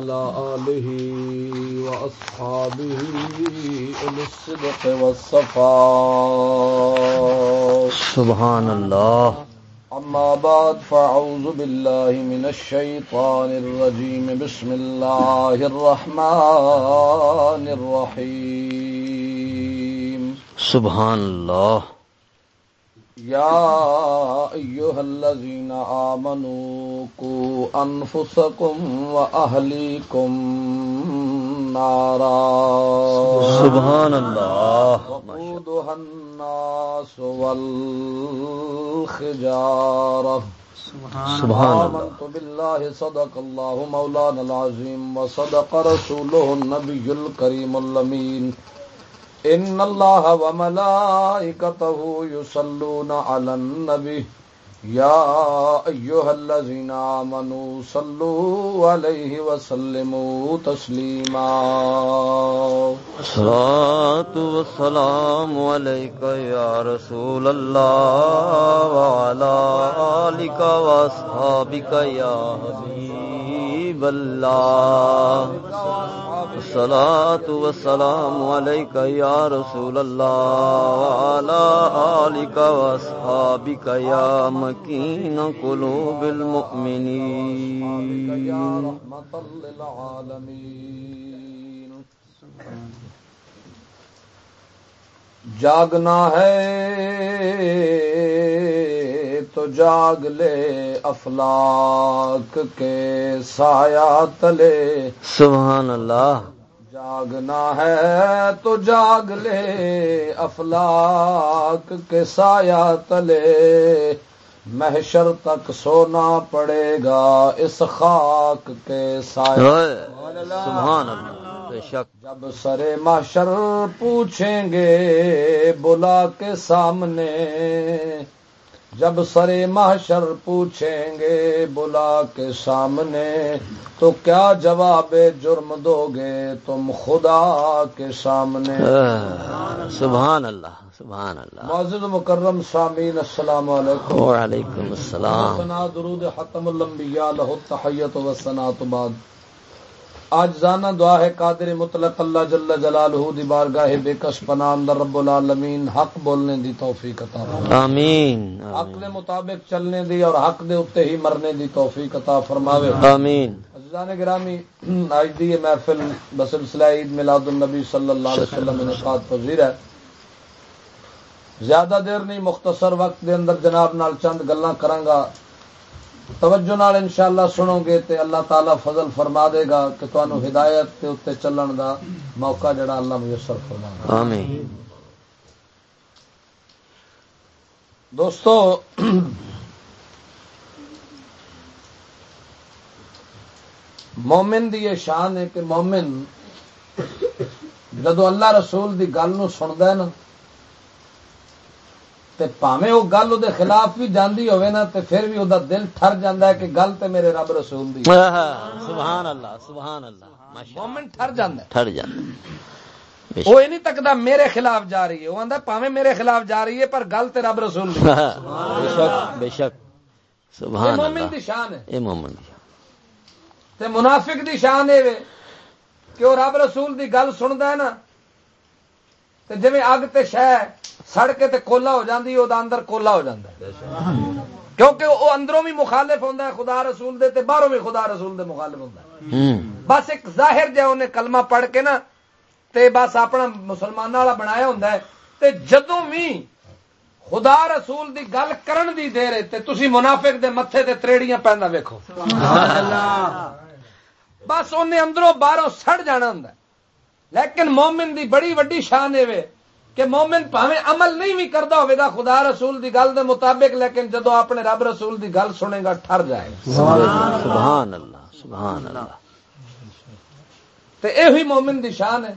وعلى آله وأصحابه أولي الصدق والصفاء سبحان الله أما بعد فأعوذ بالله من الشيطان الرجيم. بسم الله الرحمن الرحيم. سبحان الله يا أيها الذين آمنوا قوا أنفسكم وأهليكم نارا سبحان الله وقودها الناس والخجارة. سبحان الله آمنت بالله صدق الله مولانا العظيم وصدق رسوله النبي الكريم اللمين ان الله وملائكته يصلون على النبي يا ايها الذين آمنوا صلوا عليه وسلموا تسليما صلاة والسلام عليك يا رسول الله وعلى اليك واصحابك يا حبيب الله الصلاة والسلام عليك يا رسول الله وعلى آلك وأصحابك يا مكين قلوب المؤمنين يا جاگنا ہے تو جاگ لے افلاک کے سایہ تلے۔ سبحان اللہ۔ جاگنا ہے تو جاگ لے افلاک کے سایہ تلے۔ محشر تک سونا پڑے گا اس خاک کے سایہ۔ سبحان اللہ۔ جب سرے محشر پوچھیں گے بلا کے سامنے جب سرے محشر پوچھیں گے بلا کے سامنے تو کیا جواب جرم دو گے تم خدا کے سامنے؟ سبحان اللہ سبحان اللہ۔ معزز مکرم سامین السلام علیکم۔ وعلیکم السلام۔ سنا درود ختم الانبیاء لہو تحیت و بعد۔ آج زانا دعا ہے قادر مطلق اللہ جل جلالہ دی بارگاہ بے کس پناہ اندر رب العالمین حق بولنے دی توفیق عطا فرمائے۔ آمین حق دے مطابق چلنے دی اور حق دے اتے ہی مرنے دی توفیق عطا فرماوے۔ آمین۔ عزیزان گرامی آج دی محفل بسلسلہ عید میلاد النبی صلی اللہ علیہ وسلم انعقاد پذیر ہے۔ زیادہ دیر نہیں مختصر وقت دے اندر جناب نال چند گلاں کراں توجہ نال انشاءاللہ سنو گے تے اللہ تعالی فضل فرما دے گا کہ تانوں ہدایت تے اوتے چلن دا موقع جڑا اللہ میسر فرما دے آمین۔ دوستو مومن دی یہ شان ہے کہ مومن جدو اللہ رسول دی گل نو سندا ہے نا تے پاویں وہ گل دے خلاف بھی جاندی ہوے نا تے پھر بھی او دا دل ٹھر جاندا ہے کہ گل تے میرے رب رسول دی۔ سبحان اللہ سبحان اللہ مومن ٹھر جاندا ہے۔ ٹھر بے وہ یہ نہیں تکدا میرے خلاف جا رہی ہے۔ وہ آندا پاویں میرے خلاف جا رہی ہے پر گل تے رب رسول دی۔ بے شک بے شک۔ سبحان مومن اللہ۔ دی شان ہے۔ اے مومن دی تے منافق دی شان وے کہ وہ رب رسول دی گل سندا ہے نا تے جویں اگ تے شے سڑ کے تے کولا ہو جاندی او دا اندر کولا ہو جاندا ہے۔ کیونکہ وہ اندروں بھی مخالف ہوندا ہے خدا رسول دے تے باہروں بھی خدا رسول دے مخالف ہوندا ہے۔ ہوں۔ بس ایک ظاہر جہ انہیں کلمہ پڑھ کے نا تے بس اپنا مسلمانوں والا بنایا ہوندا ہے۔ تے جدوں بھی خدا رسول دی گل کرن دی دیر ہے تے تسی منافق دے متھے تے تریڑیاں پیندا ویکھو۔ بس انہیں اندروں باہروں سڑ جانا ہوں لیکن مومن دی بڑی وڈی شان ہے کہ مومن پاویں عمل نہیں بھی کرتا ہوئے دا خدا رسول دی گل دے مطابق لیکن جدو اپنے رب رسول دی گل سنے گا ٹھر جائے گا۔ سبحان اللہ سبحان اللہ تے اے ہوئی مومن دی شان ہے۔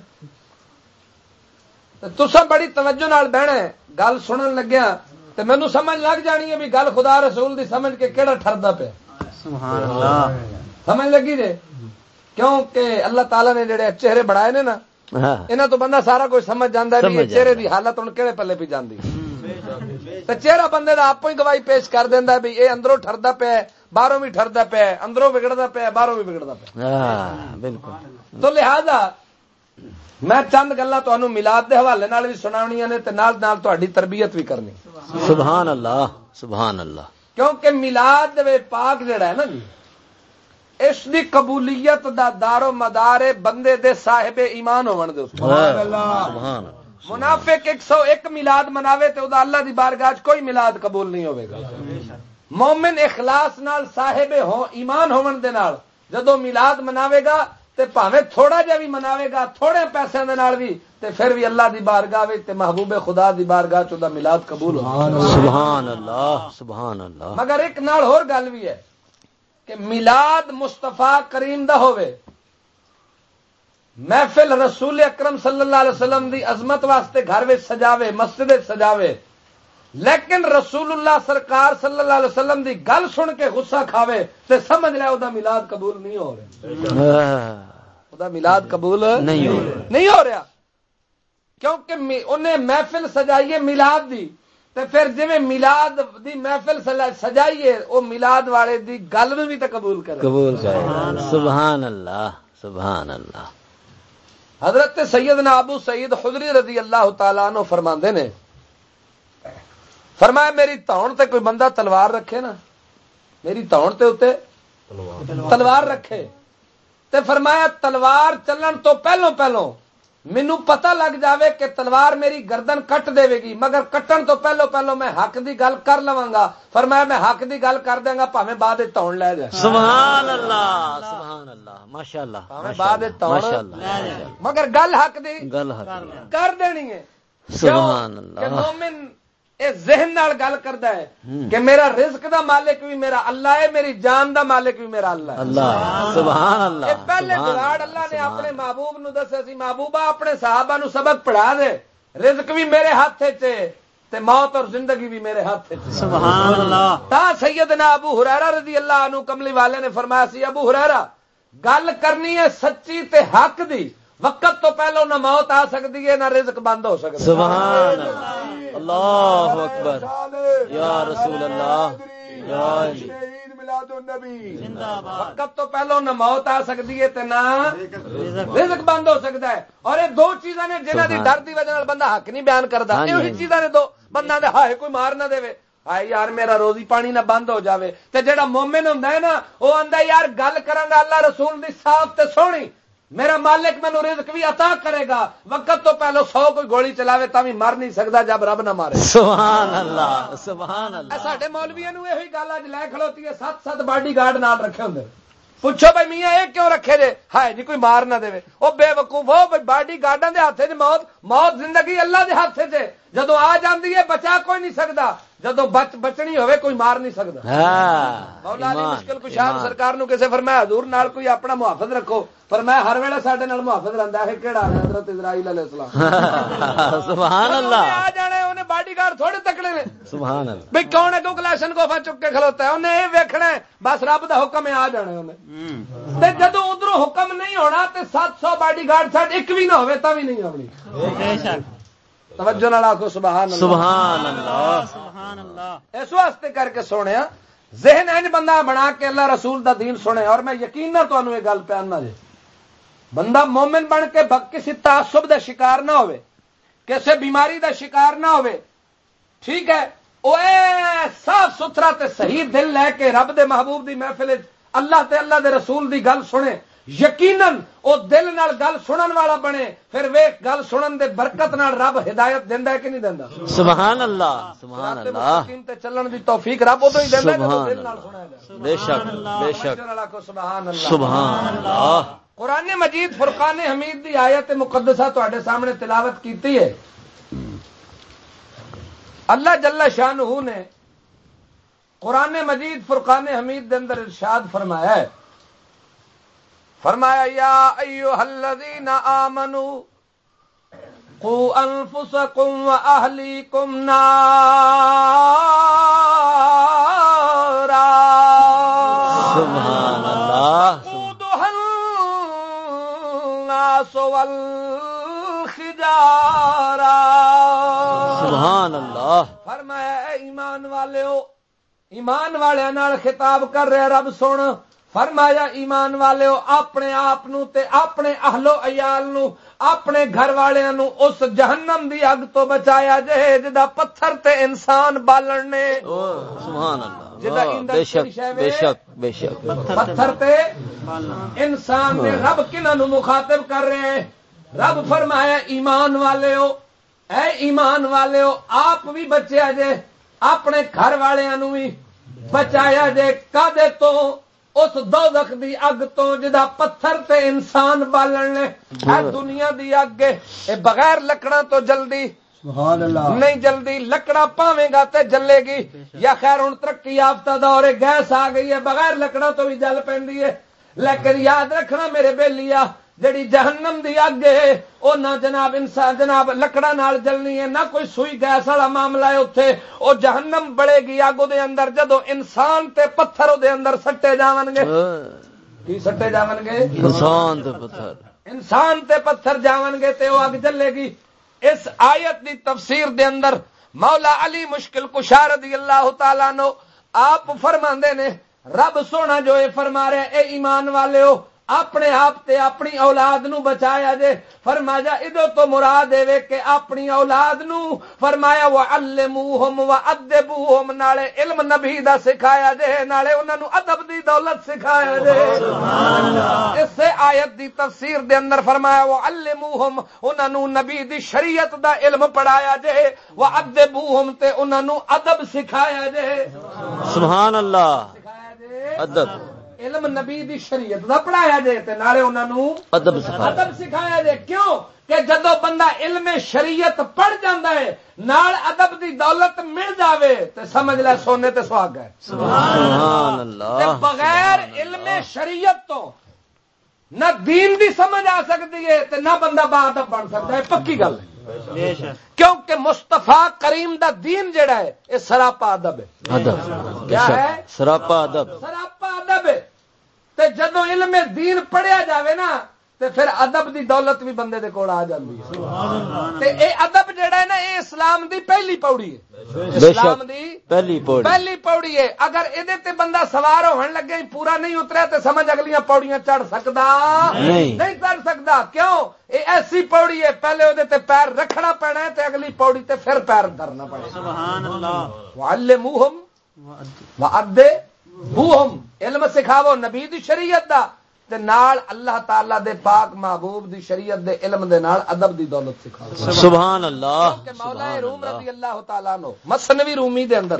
تے تسا بڑی توجہ نال بہنا ہے۔ گل سنن لگیا تے مینوں سمجھ لگ جانی ہے بھی گل خدا رسول دی سمجھ کے کیڑا ٹھردا پیا۔ سبحان اللہ۔ سمجھ لگی جے؟ کیونکہ اللہ تعالی نے جڑے چہرے بڑھائے نے نا ہاں۔ انہاں تو بندہ سارا کچھ سمجھ جاندا ہے بھی چہرے دی حالت ہن کیڑے پلے پی جاندی؟ تے چہرہ بندے دا آپوں ہی گواہی پیش کر دیندا ہے بھی اے اندروں ٹھردا پیا ہے باہروں بھی ٹھردا پیا ہے اندروں بگڑدا پیا ہے باہروں بھی بگڑدا پیا ہاں بالکل۔ تو لہذا میں چند گلا تمہوں ملاد دے حوالے نال بھی سناونی نے تے نال نال تہاڈی تربیت بھی کرنی۔ سبحان اللہ سبحان اللہ۔ کیونکہ ملاد دے پاک جڑا ہے نا جی اس دی قبولیت دا دار و مدار بندے دے صاحب ایمان ہو منافق ایک سو ایک منافق میلاد مناوے تے دا اللہ دی بارگاہ کوئی میلاد قبول نہیں ہوے گا. مومن اخلاص نال صاحب ہو ایمان ہون دے نال جدوں میلاد مناوے گا تے پاوے تھوڑا جا بھی مناوے گا تھوڑے پیسے دے نال بھی تے پھر بھی اللہ دی بارگاہ وچ تے محبوب خدا دی بارگاہ چوں دا میلاد قبول سبحان اللہ سبحان اللہ. مگر ایک نال ہور گل بھی ہے۔ کہ میلاد مستفا کریم دا ہوئے محفل رسول اکرم صلی اللہ علیہ وسلم دی عظمت واسطے گھر میں سجاوے مسجد سجاوے۔ لیکن رسول اللہ سرکار صلی اللہ علیہ وسلم دی گل سن کے غصہ کھاوے تے سمجھ لیا وہ ملاد قبول نہیں ہو رہا۔ ملاد قبول نہیں ہو رہا نہیں ہو رہا۔ کیونکہ انہیں محفل سجائیے ملاد دی۔ تے پھر جی ملاد دی محفل سجائیے او ملاد والے دی گل میں بھی تو قبول کرے۔ قبول سبحان اللہ۔ سبحان اللہ حضرت سیدنا ابو سعید خدری رضی اللہ تعالی نو فرما نے فرمایا میری تاؤن تے کوئی بندہ تلوار رکھے نا میری تاؤن تے اتے تلوار۔ رکھے۔ تے فرمایا تلوار چلن تو پہلو پہلو مینو پتہ لگ جاوے کہ تلوار میری گردن کٹ دے گی مگر کٹن تو پہلو پہلو میں حق دی گل کر لواں گا۔ فرمایا میں حق دی گل کر دیں گا پاویں بعد وچ تاؤن لے جائے سبحان اللہ سبحان اللہ ماشاءاللہ بعد ماشاءاللہ مگر گل حق دی گل حق کر دینی ہے۔ سبحان اللہ۔ مومن یہ ذہن نال گل کرتا ہے۔ کہ میرا رزق دا مالک بھی میرا اللہ ہے میری جان دا مالک بھی میرا اللہ ہے۔ اللہ سبحان اللہ پہلے جگاڑ اللہ نے اپنے محبوب نو دسیا سی محبوبہ اپنے صحابہ نو سبق پڑھا دے۔ رزق بھی میرے ہاتھ چ تے موت اور زندگی بھی میرے ہاتھ چ سبحان اللہ۔ تا سیدنا ابو ہریرہ رضی اللہ عنہ کملی والے نے فرمایا سی ابو ہریرہ گل کرنی ہے سچی تے حق دی۔ وقت تو پہلو نہ موت آ سکتی ہے نہ رزق بند ہو سکتا سبحان اللہ۔ اللہ اکبر۔ یا رسول اللہ۔ یا علی۔ وقت تو پہلو نہ موت آ سکتی ہے تے نہ رزق بند ہو سکتا ہے۔ اور یہ دو چیزاں نے جنہ دی ڈر دی وجہ نال بندہ حق نہیں بیان کرتا۔ ہاں جی، یہ ہاں جی۔ چیزاں نے دو۔ بندہ دے ہائے کوئی مار نہ دے ہائے یار میرا روزی پانی نہ بند ہو جاوے۔ تے جیڑا مومن ہوندا ہے نا وہ آندا یار گل کراں گا اللہ رسول دی صاف تے سونی۔ میرا مالک مینو رزق بھی عطا کرے گا۔ وقت تو پہلو سو کوئی گولی چلاوے تا بھی مر نہیں سکتا جب رب نہ مارے۔ سبحان اللہ سبحان اللہ۔ ساڈے مولویا نو گل اج لے کھلوتی ہے سات سات باڈی گارڈ نال رکھے ہوں پوچھو بھائی میاں یہ کیوں رکھے جے ہائے جی کوئی مار نہ دے وہ بے وقوف ہو باڈی گارڈاں دے ہاتھ چ موت موت زندگی اللہ دے ہاتھ چ جدو آ جاندی ہے بچا کوئی نہیں سکتا جدو بچ بچنی ہوے کوئی مار نہیں سکتا ہاں مولا علی مشکل ایمان۔ سرکار نو کسے فرمایا حضور نال کوئی اپنا محافظ رکھو۔ فرمایا ہر ویلے ساڈے نال محافظ رہندا ہے کیڑا ہے؟ حضرت اسرائیل علیہ السلام۔ سبحان اللہ آ جانے انہیں باڈی گارڈ تھوڑے تکڑے نے۔ سبحان اللہ بھئی کون ہے؟ کو کلاشن کوفا چک کے کھلوتا ہے۔ انہیں یہ ویکھنا ہے بس رب دا حکم ہے آ جانے انہیں۔ تے جدو ادھر حکم نہیں ہونا تے سات سو باڈی گارڈ ساتھ ایک بھی نہ ہوئے تا بھی نہیں آنی۔ بے شک۔ توجہ نال آخو سبحان اللہ۔ سبحان اللہ۔ سبحان اللہ۔ اس واسطے کر کے سونے ذہن انج بندہ بنا کے اللہ رسول دا دین سنے اور میں یقین نہ تمہیں یہ گل پیانا جی بندہ مومن بن کے بک کسی تعصب دا شکار نہ ہوئے کسی بیماری دا شکار نہ ہوئے ٹھیک ہے؟ اے صاف ستھرا تے صحیح دل لے کے رب دے محبوب دی محفل اللہ تے اللہ دے رسول دی گل سنے یقیناً او دل نال گل سنن والا بنے پھر ویخ گل سنن دے برکت نال رب ہدایت دیندا ہے کہ نہیں دیندا؟ سبحان اللہ سبحان اللہ۔ تے چلن دی توفیق رب ادو ہی دیندا ہے سبحان دل نال سنایا جائے بے شک بے شک۔ سبحان اللہ۔ سبحان اللہ۔ قرآن مجید فرقان حمید دی آیت مقدسہ تواڈے سامنے تلاوت کیتی ہے۔ اللہ جل شاہ نے قرآن مجید فرقان حمید دے اندر ارشاد فرمایا ہے۔ فرمایا یا ایوہ الذین آمنو قو انفسکم و اہلیکم نارا۔ سبحان اللہ۔ وقودها الناس والحجارة سبحان اللہ۔ ایمان والے ہو ایمان والوں خطاب کر رہا رب سن۔ فرمایا ایمان والے ہو اپنے آپ نو تے اپنے اہلو عیال نو اپنے گھر والوں اس جہنم دی اگ تو بچایا جے جدا پتھر تے انسان بالن نے۔ سبحان اللہ جدا واہ، ایندھن بے شک کیڑی شے وے؟ بے شک بے شک۔ پتھر تے انسان نے رب کنہاں نو مخاطب کر رہے ہیں۔ رب فرمایا ایمان والے ہو اے ایمان والے ہو آپ بھی بچیا جے اپنے گھر والوں بھی بچایا جے۔ کدے تو اس دوزخ دی اگ تو جدا پتھر تے انسان بالن نے دنیا دی اگ اے بغیر لکڑاں تو جلدی نہیں جلدی لکڑا پاویں گا تے جلے گی۔ یا خیر ہوں ترقی یافتہ دور گیس آ گئی ہے بغیر لکڑا تو بھی جل پی ہے۔ لیکن یاد رکھنا میرے بیلیا جڑی جہنم دی اگ ہے وہ نہ جناب انسان جناب لکڑا نال جلنی ہے نہ کوئی سوئی گیس والا معاملہ ہے اتنے وہ جہنم بڑے گی اگ دے اندر جدو انسان تے پتھر دے اندر سٹے جاون گے کی سٹے جاون گے انسان تے پتھر۔ انسان تے پتھر جاون گے تے وہ اگ جلے گی۔ اس آیت دی تفسیر دے اندر مولا علی مشکل کشار رضی اللہ تعالیٰ نو آپ فرما نے رب سونا جو اے فرما رہے اے ایمان والے ہو اپنے آپ تے اپنی اولاد نو بچایا جے۔ فرمایا ادو تو مراد دے کہ اپنی اولاد نو۔ فرمایا وہ الموہم و ادبوہم نالے علم نبی دا سکھایا جے نالے انہاں نو ادب دی دولت سکھایا جے۔ اس سے آیت دی تفسیر دے اندر فرمایا وہ الموہم انہاں نو نبی دی شریعت دا علم پڑھایا جے۔ وہ ادبوہم تے انہاں نو ادب سکھایا جے۔ سبحان اللہ۔ ادب۔ علم نبی دی شریعت دا پڑھایا جے تے نالے انہاں نو ادب سکھا ادب سکھایا جائے۔ کیوں کہ جدو بندہ علم شریعت پڑھ جاندہ ہے نال ادب دی دولت مل جاوے تے سمجھ لے سونے تے سواگ ہے۔ سبحان تے اللہ بغیر علم شریعت تو نہ دین دی سمجھ آ سکتی ہے تے نہ بندہ با ادب بن سکتا ہے۔ پکی گل ہے۔ کیونکہ مستفا کریم دا دین جڑا ہے یہ سراپا ادب ہے۔ کیا ہے؟ سراپا ادب۔ سراپا ادب ہے۔ تے جدو علم دین پڑھیا جاوے نا تے پھر ادب دی دولت بھی بندے دے کول آ جاندی ہے۔ تے اے ادب جڑا ہے نا اے اسلام دی پہلی پوڑی ہے۔ اسلام دی پہلی پوڑی۔ پہلی پوڑی ہے۔ اگر ادے تے بندہ سوار ہون لگے پورا نہیں اتریا تے سمجھ اگلیاں پوڑیاں چڑھ سکدا۔ نہیں۔ نہیں چڑھ سکدا۔ کیوں؟ اے ایسی پوڑی ہے پہلے ادے تے پیر رکھنا پینا ہے تے اگلی پوڑی تے پھر پیر دھرنا پڑے سبحان اللہ۔ وعلموہم وعدے بوہم علم سکھاو نبی دی شریعت دا تے نال اللہ تعالی دے پاک محبوب دی شریعت دے علم دے نال ادب دی دولت سکھاو سبحان اللہ۔ مولا روم رضی اللہ تعالیٰ نو مسنوی رومی دے اندر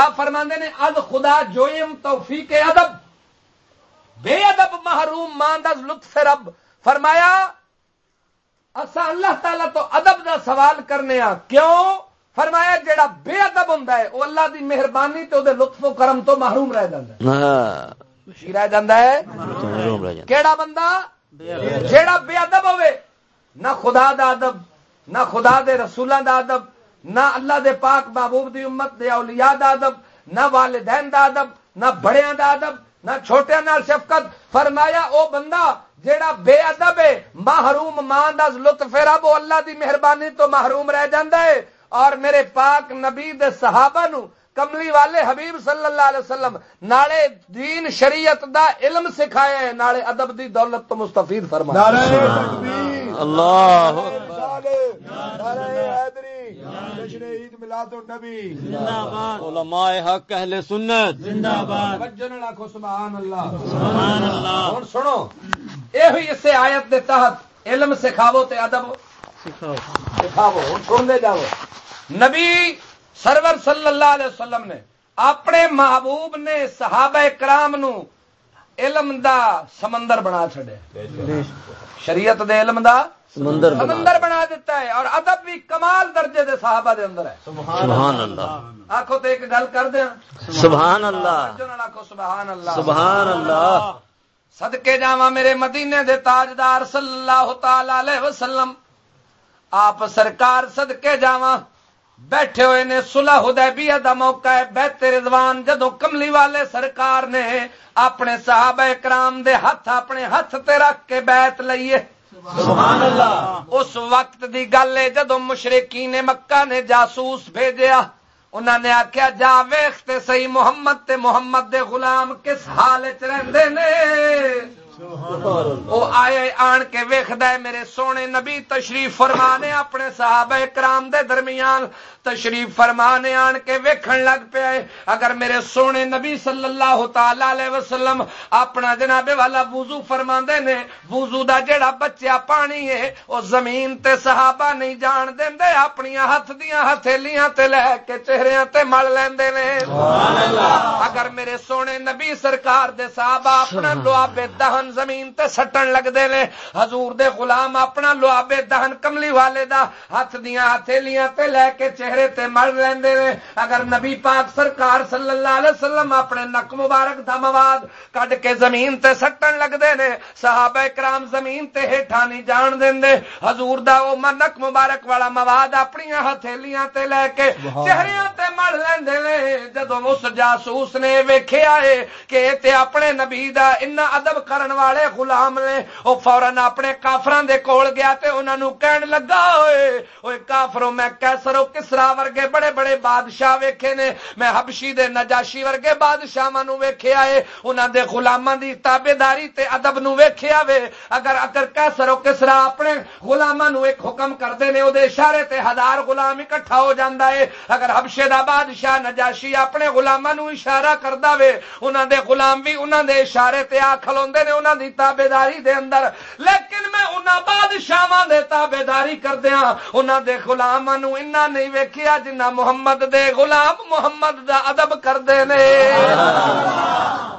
آپ فرماندے نے اد خدا جوئم توفیق ادب۔ بے ادب محروم ماندز لطف رب۔ فرمایا اسا اللہ تعالیٰ تو ادب دا سوال کرنے آ کیوں؟ فرمایا جیڑا بے ادب ہوندا ہے وہ اللہ دی مہربانی تے دے لطف و کرم تو محروم رہ جاندا ہے۔ ہاں۔ کی رہ جاندا ہے؟ رہ کیڑا بندہ جیڑا بے ادب ہوے نہ خدا دا ادب نہ خدا دے رسولاں دا ادب نہ اللہ دے پاک محبوب دی امت دے اولیاء دا ادب نہ والدین دا ادب نہ بڑیاں دا ادب نہ چھوٹیاں نال شفقت۔ فرمایا او بندہ جیڑا بے ادب ہے محروم ماں دا لطف رب او اللہ دی مہربانی تو محروم رہ جاندا ہے۔ اور میرے پاک نبی دے صحابہ نو کملی والے حبیب صلی اللہ علیہ وسلم نالے دین شریعت دا علم سکھایا ہے نالے ادب دی دولت تو مستفید فرمایا اللہ علماء حق اہل سنت۔ زندہ باد۔ سبحان اللہ۔ سبحان اللہ۔ ہن سنو اے ہوئی اس آیت دے تحت علم سکھاو تے ادب نبی سرور صلی اللہ علیہ وسلم نے اپنے محبوب نے صحابہ کرام نو علم دا سمندر بنا چھڑیا شریعت دے علم دا سمندر بنا۔ سمندر بنا دیتا ہے اور ادب بھی کمال درجے دے صحابہ دے اندر ہے۔ سبحان اللہ آخو تو ایک گل کر دیا۔ سبحان اللہ آخو سبحان اللہ سبحان اللہ صدقے جاواں میرے مدینے دے تاجدار صلی اللہ تعالی علیہ وسلم۔ آپ سرکار صدقے جاواں۔ بیٹھے ہوئے نے صلح حدیبیہ دا موقع ہے۔ بیت رضوان جدو کملی والے سرکار نے اپنے صحابہ کرام دے ہاتھ اپنے ہاتھ تے رکھ کے بیت لئیے۔ سبحان اللہ۔ اس وقت دی گل ہے جدو مشرقین مکہ نے جاسوس بھیجیا۔ انہوں نے آخیا جا ویخ تے صحیح محمد تے محمد دے غلام کس حال چ رہندے نے؟ وہ آئے آن کے ویخد میرے سونے نبی تشریف فرمانے اپنے صحابہ کرام دے درمیان۔ تشریف فرمانے آن کے ویکھن لگ پیا اگر میرے سونے نبی صلی اللہ تعالی علیہ وسلم اپنا جناب والا وضو فرما نے وضو دا جڑا بچیا پانی ہے وہ زمین تے صحابہ نہیں جان دے اپنی ہاتھ دیا ہتھیلیاں تے لے کے چہرے تے مل لیندے نے۔ اگر میرے سونے نبی سرکار دے صحابہ اپنا لوابے دہن زمین تے سٹن لگتے نے۔ حضور دے غلام اپنا لوابے دہن کملی والے دا ہاتھ دیا ہتھیلیاں تے لے کے چہرے تے مر لیندے نے۔ اگر نبی پاک سرکار صلی اللہ علیہ وسلم اپنے نک مبارک دا مواد کڈ کے زمین تے سٹن لگتے نے صحابہ کرام زمین تے ہیٹھا نہیں جان دے حضور دا او نک مبارک والا مواد اپنی ہتھیلیاں تے لے کے چہرے تے مر لیندے نے۔ جدوں اس جاسوس نے ویکھیا ہے کہ تے اپنے نبی دا اتنا ادب کرن والے غلام نے وہ فورن اپنے کافران دے کول گیا تے انہاں نو کہن لگا ہوئے اوے کافرو میں کیسرو کسرا ورگے بڑے بڑے بادشاہ ویکھے نے میں حبشی دے نجاشی ورگے بادشاہاں نو ویکھیا اے انہاں دے غلاماں دی تابعداری تے ادب نو ویکھیا وے اگر اگر کیسرو کسرا اپنے غلاماں نو ایک حکم کردے نے او دے اشارے تے ہزار غلام اکٹھا ہو جاندا اے اگر حبشے دا بادشاہ نجاشی اپنے غلاماں نو اشارہ کردا وے انہاں دے غلام بھی انہاں دے اشارے تے آ کھلوندے نے انہاں دی تابے داری دے اندر۔ لیکن میں انہاں بادشاہ دے تابے داری کردیا انہاں دے غلام نو انہاں نہیں ویکھیا جنہ محمد دے غلام محمد دا ادب کردے نے۔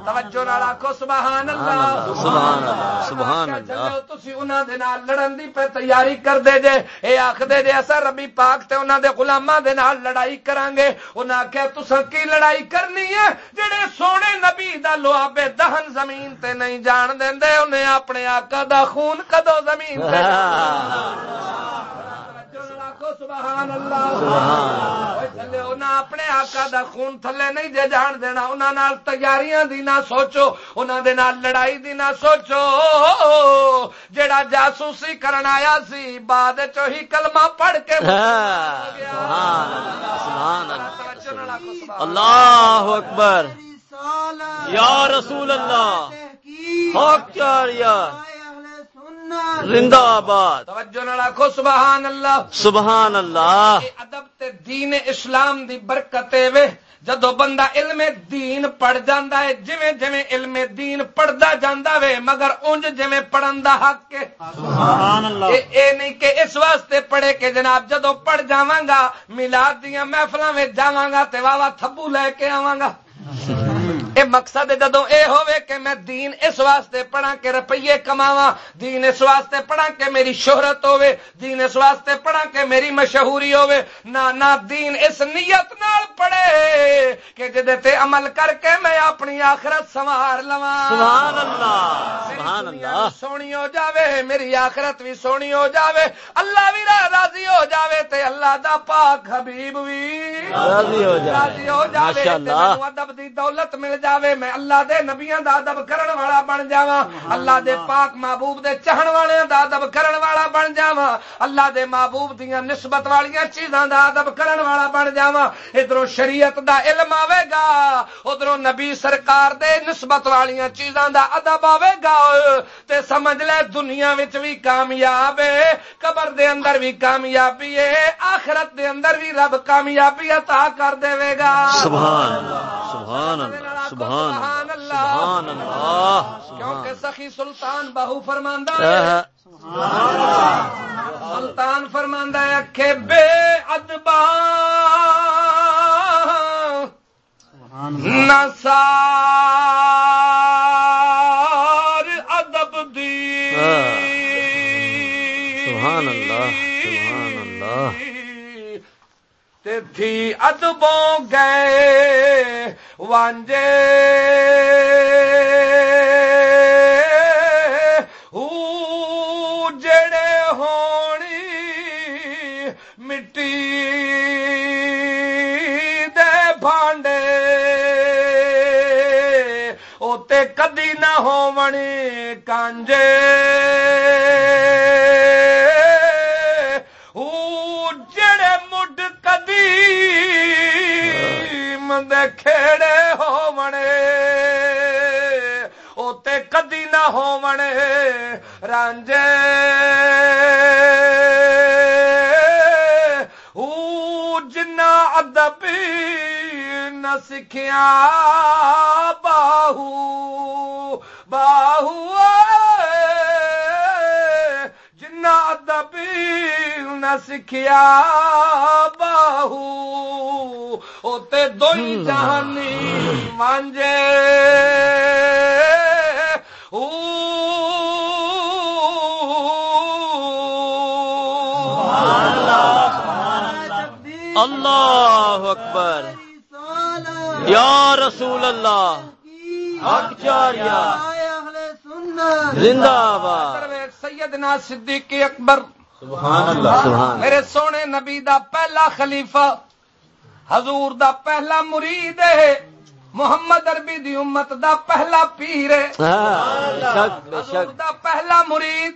توجہ نال آکھو سبحان اللہ سبحان اللہ سبحان اللہ تسی انہاں دے نال لڑن دی پہ تیاری کر دے جے۔ اے آکھدے جے اسا ربی پاک تے انہاں دے غلاماں دے نال لڑائی کران گے انہاں آکھیا تساں کی لڑائی کرنی ہے؟ جڑے سونے نبی دا لوابے دہن زمین تے نہیں جان انہیں اپنے آقا دا خون کدو زمین سبحان اللہ۔ اپنے آقا دا خون تھلے نہیں جے جان دینا انہوں نال تیاریاں دی نہ سوچو انہوں دے نال لڑائی دی نہ سوچو۔ جڑا جاسوسی کرن آیا سی بعد چو ہی کلمہ پڑھ کے اللہ اکبر۔ یا رسول اللہ۔ زندہ آباد۔ توجہ سبحان اللہ سبحان اللہ ادب تے دین اسلام دی برکت وے جدو بندہ علم دین پڑھ جاندہ ہے جویں جویں علم دین پڑھدا جاندا وے مگر اونج جویں پڑھن دا حق ہے سبحان اللہ اے, اے نہیں کہ اس واسطے پڑھے کہ جناب جدو پڑھ جاواں گا میلاد دیاں محفلاں وچ جاواں گا تے واوا تھبو لے کے آواں گا۔ اے مقصد جدو اے ہوئے کہ میں دین اس واسطے پڑھا کہ روپیے کماوا دین اس واسطے پڑھا کہ میری شہرت ہوے دین اس واسطے پڑھا کہ میری مشہوری ہوے نہ نہ دین اس نیت نال پڑھے کہ جدے تے عمل کر کے میں اپنی آخرت سنوار لواں۔ سبحان اللہ سبحان اللہ سونی ہو جاوے میری آخرت بھی سونی ہو جاوے۔ اللہ بھی راضی ہو جاوے تے اللہ دا پاک حبیب بھی راضی ہو جائے راضی ہو جاوے ادب دی دولت مل جاوے میں اللہ دے نبیاں دا ادب کرن والا بن جاواں۔ اللہ دے پاک محبوب دے چاہن والے دا ادب کرن والا بن جاواں۔ اللہ دے محبوب دیاں نسبت والیاں چیزاں دا ادب کرن والا بن جاواں۔ ادھروں شریعت دا علم آوے گا ادھروں نبی سرکار دے نسبت والیاں چیزاں دا ادب آوے گا۔ تے سمجھ لے دنیا وچ بھی کامیاب ہے قبر دے اندر بھی کامیابی ہے آخرت دے اندر بھی رب کامیابی عطا کر دے گا۔ سبحان اللہ سبحان اللہ۔ سبحان اللہ سبحان اللہ۔ کیونکہ سخی سلطان بہو فرماندہ ہے۔ سلطان فرماندہ ہے کہ بے ادبا۔ نسار ادب دی۔ سبحان اللہ سبحان اللہ۔ تھی ادبوں گئے وانجے۔ او جڑے ہونی مٹی دے بھانڈے۔ او تے کدی نہ ہونی کانجے۔ حکیم ہو بنے ہونے کدی نہ ہونے رانجے جنا ادبی نہ سکھیا باہو باہو۔ جنا ادب نہ سکھیا باہو۔ اوتے دوئی جہانی مانجے۔ اللہ اکبر۔ یا رسول اللہ۔ حق چاریا زندہ باد سیدنا صدیق اکبر. سبحان اللہ. سبحان میرے سونے نبی دا پہلا خلیفہ حضور دا پہلا مرید ہے محمد عربی دی امت دا پہلا پیر ہے۔ ہاں، حضور دا پہلا مرید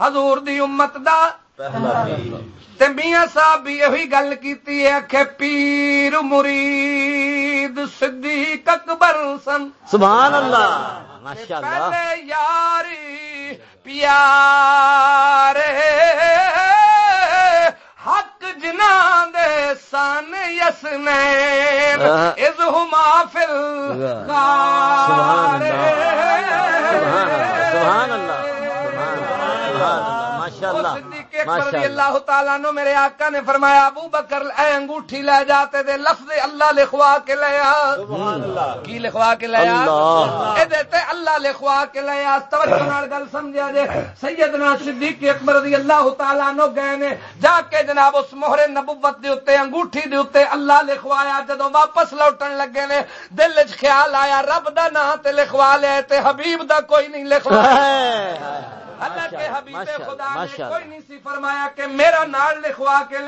حضور دی امت دا تے میاں صاحب بھی یہی گل کیتی ہے کہ پیر مرید صدیق اکبر سن۔ سبحان اللہ. پہلے یاری پیارے حق جنا دے سن یس نے۔ از ہما فل سبحان اللہ. سبحان اللہ. سبحان اللہ. سبحان اللہ. ماشاء اللہ ماشاء رضی اللہ تعالیٰ نو میرے آقا نے فرمایا ابو بکر اے انگوٹھی لے جاتے دے لفظ اللہ لکھوا کے آ۔ کی لکھوا کے اللہ۔ اے دیتے اللہ لکھوا کے آ۔ توجہ گل سمجھا جے۔ سیدنا صدیق اکبر رضی اللہ تعالیٰ نو گئے نے جا کے جناب اس مہر نبوت دے اوتے انگوٹھی دے اوتے اللہ لکھوایا جدوں واپس لوٹن لگے نے دل وچ خیال آیا رب دا نام تے لکھوا لیا تے حبیب دا کوئی نہیں لکھوایا اللہ کے حبیب خدا نے کوئی نہیں سی فرمایا کہ میرا نال لکھوا کے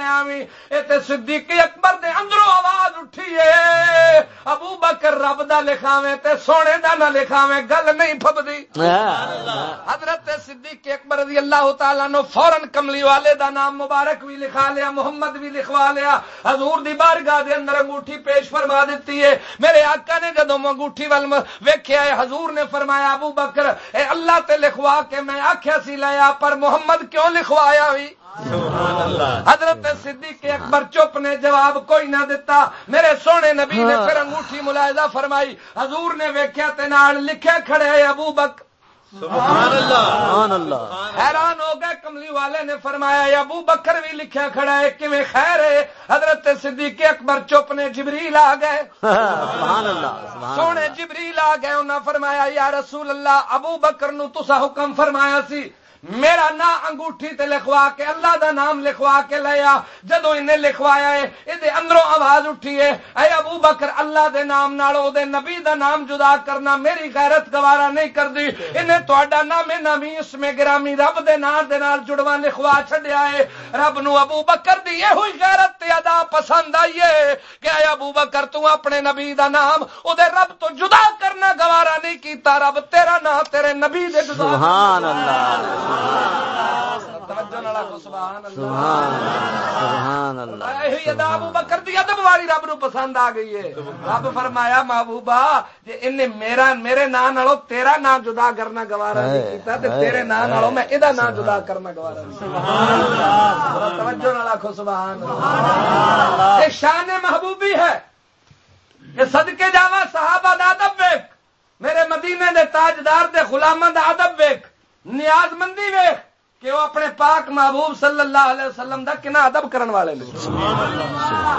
تے صدیق اکبر دے اندروں آواز اٹھی ہے ابو بکر رب دا لکھاویں تے سونے دا نہ لکھاویں گل نہیں پھبدی۔ حضرت صدیق اکبر رضی اللہ تعالیٰ نو فوراً کملی والے دا نام مبارک بھی لکھا لیا محمد بھی لکھوا لیا۔ حضور دی بارگاہ دے اندر انگوٹھی پیش فرما دیتی ہے میرے آقا نے جدو انگوٹھی وال ویکھیا ہے حضور نے فرمایا ابو بکر اے اللہ تے لکھوا کے میں آخیا سی لیا پر محمد کیوں لکھوایا ہوئی حضرت صدیق اکبر چپ نے جواب کوئی نہ دیتا میرے سونے نبی نے پھر انگوٹھی ملاحظہ فرمائی۔ حضور نے ویکھیا تے نال لکھے کھڑے ابو بکر۔ سبحان اللہ۔ حیران ہو گئے کملی والے نے فرمایا یا ابو بکر بھی لکھیا کھڑا ہے کیویں خیر ہے؟ حضرت صدیق اکبر چپ نے جبریل آ گئے۔ سبحان اللہ سبحان سونے جبریل آ گئے انہاں فرمایا یا رسول اللہ ابو بکر نو تسا حکم فرمایا سی میرا نا انگوٹھی تے لکھوا کے اللہ دا نام لکھوا کے لیا جدو انہیں لکھوایا ہے یہ اندروں آواز اٹھی ہے۔ اے ابو بکر اللہ دے نام نالو دے نبی دا نام جدا کرنا میری غیرت گوارا نہیں کر دی انہیں تہاڈا نام نامی اس میں گرامی رب دے نام دے نال جڑواں لکھوا چھڈیا ہے۔ رب نو ابو بکر دی یہ ہوئی غیرت تے ادا پسند آئی ہے کہ اے ابو بکر تو اپنے نبی دا نام او دے رب تو جدا کرنا گوارا نہیں کیتا۔ رب تیرا نام تیرے نبی دے جدا سبحان اللہ۔ والی رب نو پسند آ گئی ہے۔ رب فرمایا محبوبہ جے انہیں میرا میرے نام تیرا نام جدا کرنا گوارا نہیں کیتا تے تیرے نام میں ادا نام جدا کرنا گوارا توجہ آکھو سبحان اللہ۔ یہ شان محبوبی ہے۔ کہ صدقے جاوا صحابہ دا ادب ویکھ۔ میرے مدینے دے تاجدار دے غلاماں دا ادب ویکھ۔ نیاز مندی ویکھ کہ وہ اپنے پاک محبوب صلی اللہ علیہ وسلم دا کنا ادب کرن والے نے۔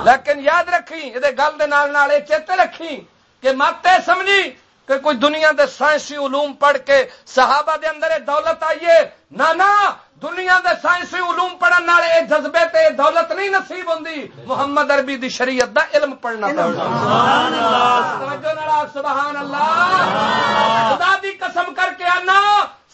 لیکن یاد رکھی یہ گل دے نال نال چیتے رکھی کہ مت یہ سمجھی کہ کوئی دنیا دے سائنسی علوم پڑھ کے صحابہ دے اندر دولت آئیے نہ نہ، دنیا دے سائنسی علوم پڑھن والے یہ جذبے تے دولت نہیں نصیب ہوندی۔ محمد عربی دی شریعت دا علم پڑھنا پڑتا۔ سبحان اللہ۔ خدا دی قسم کر کے آنا۔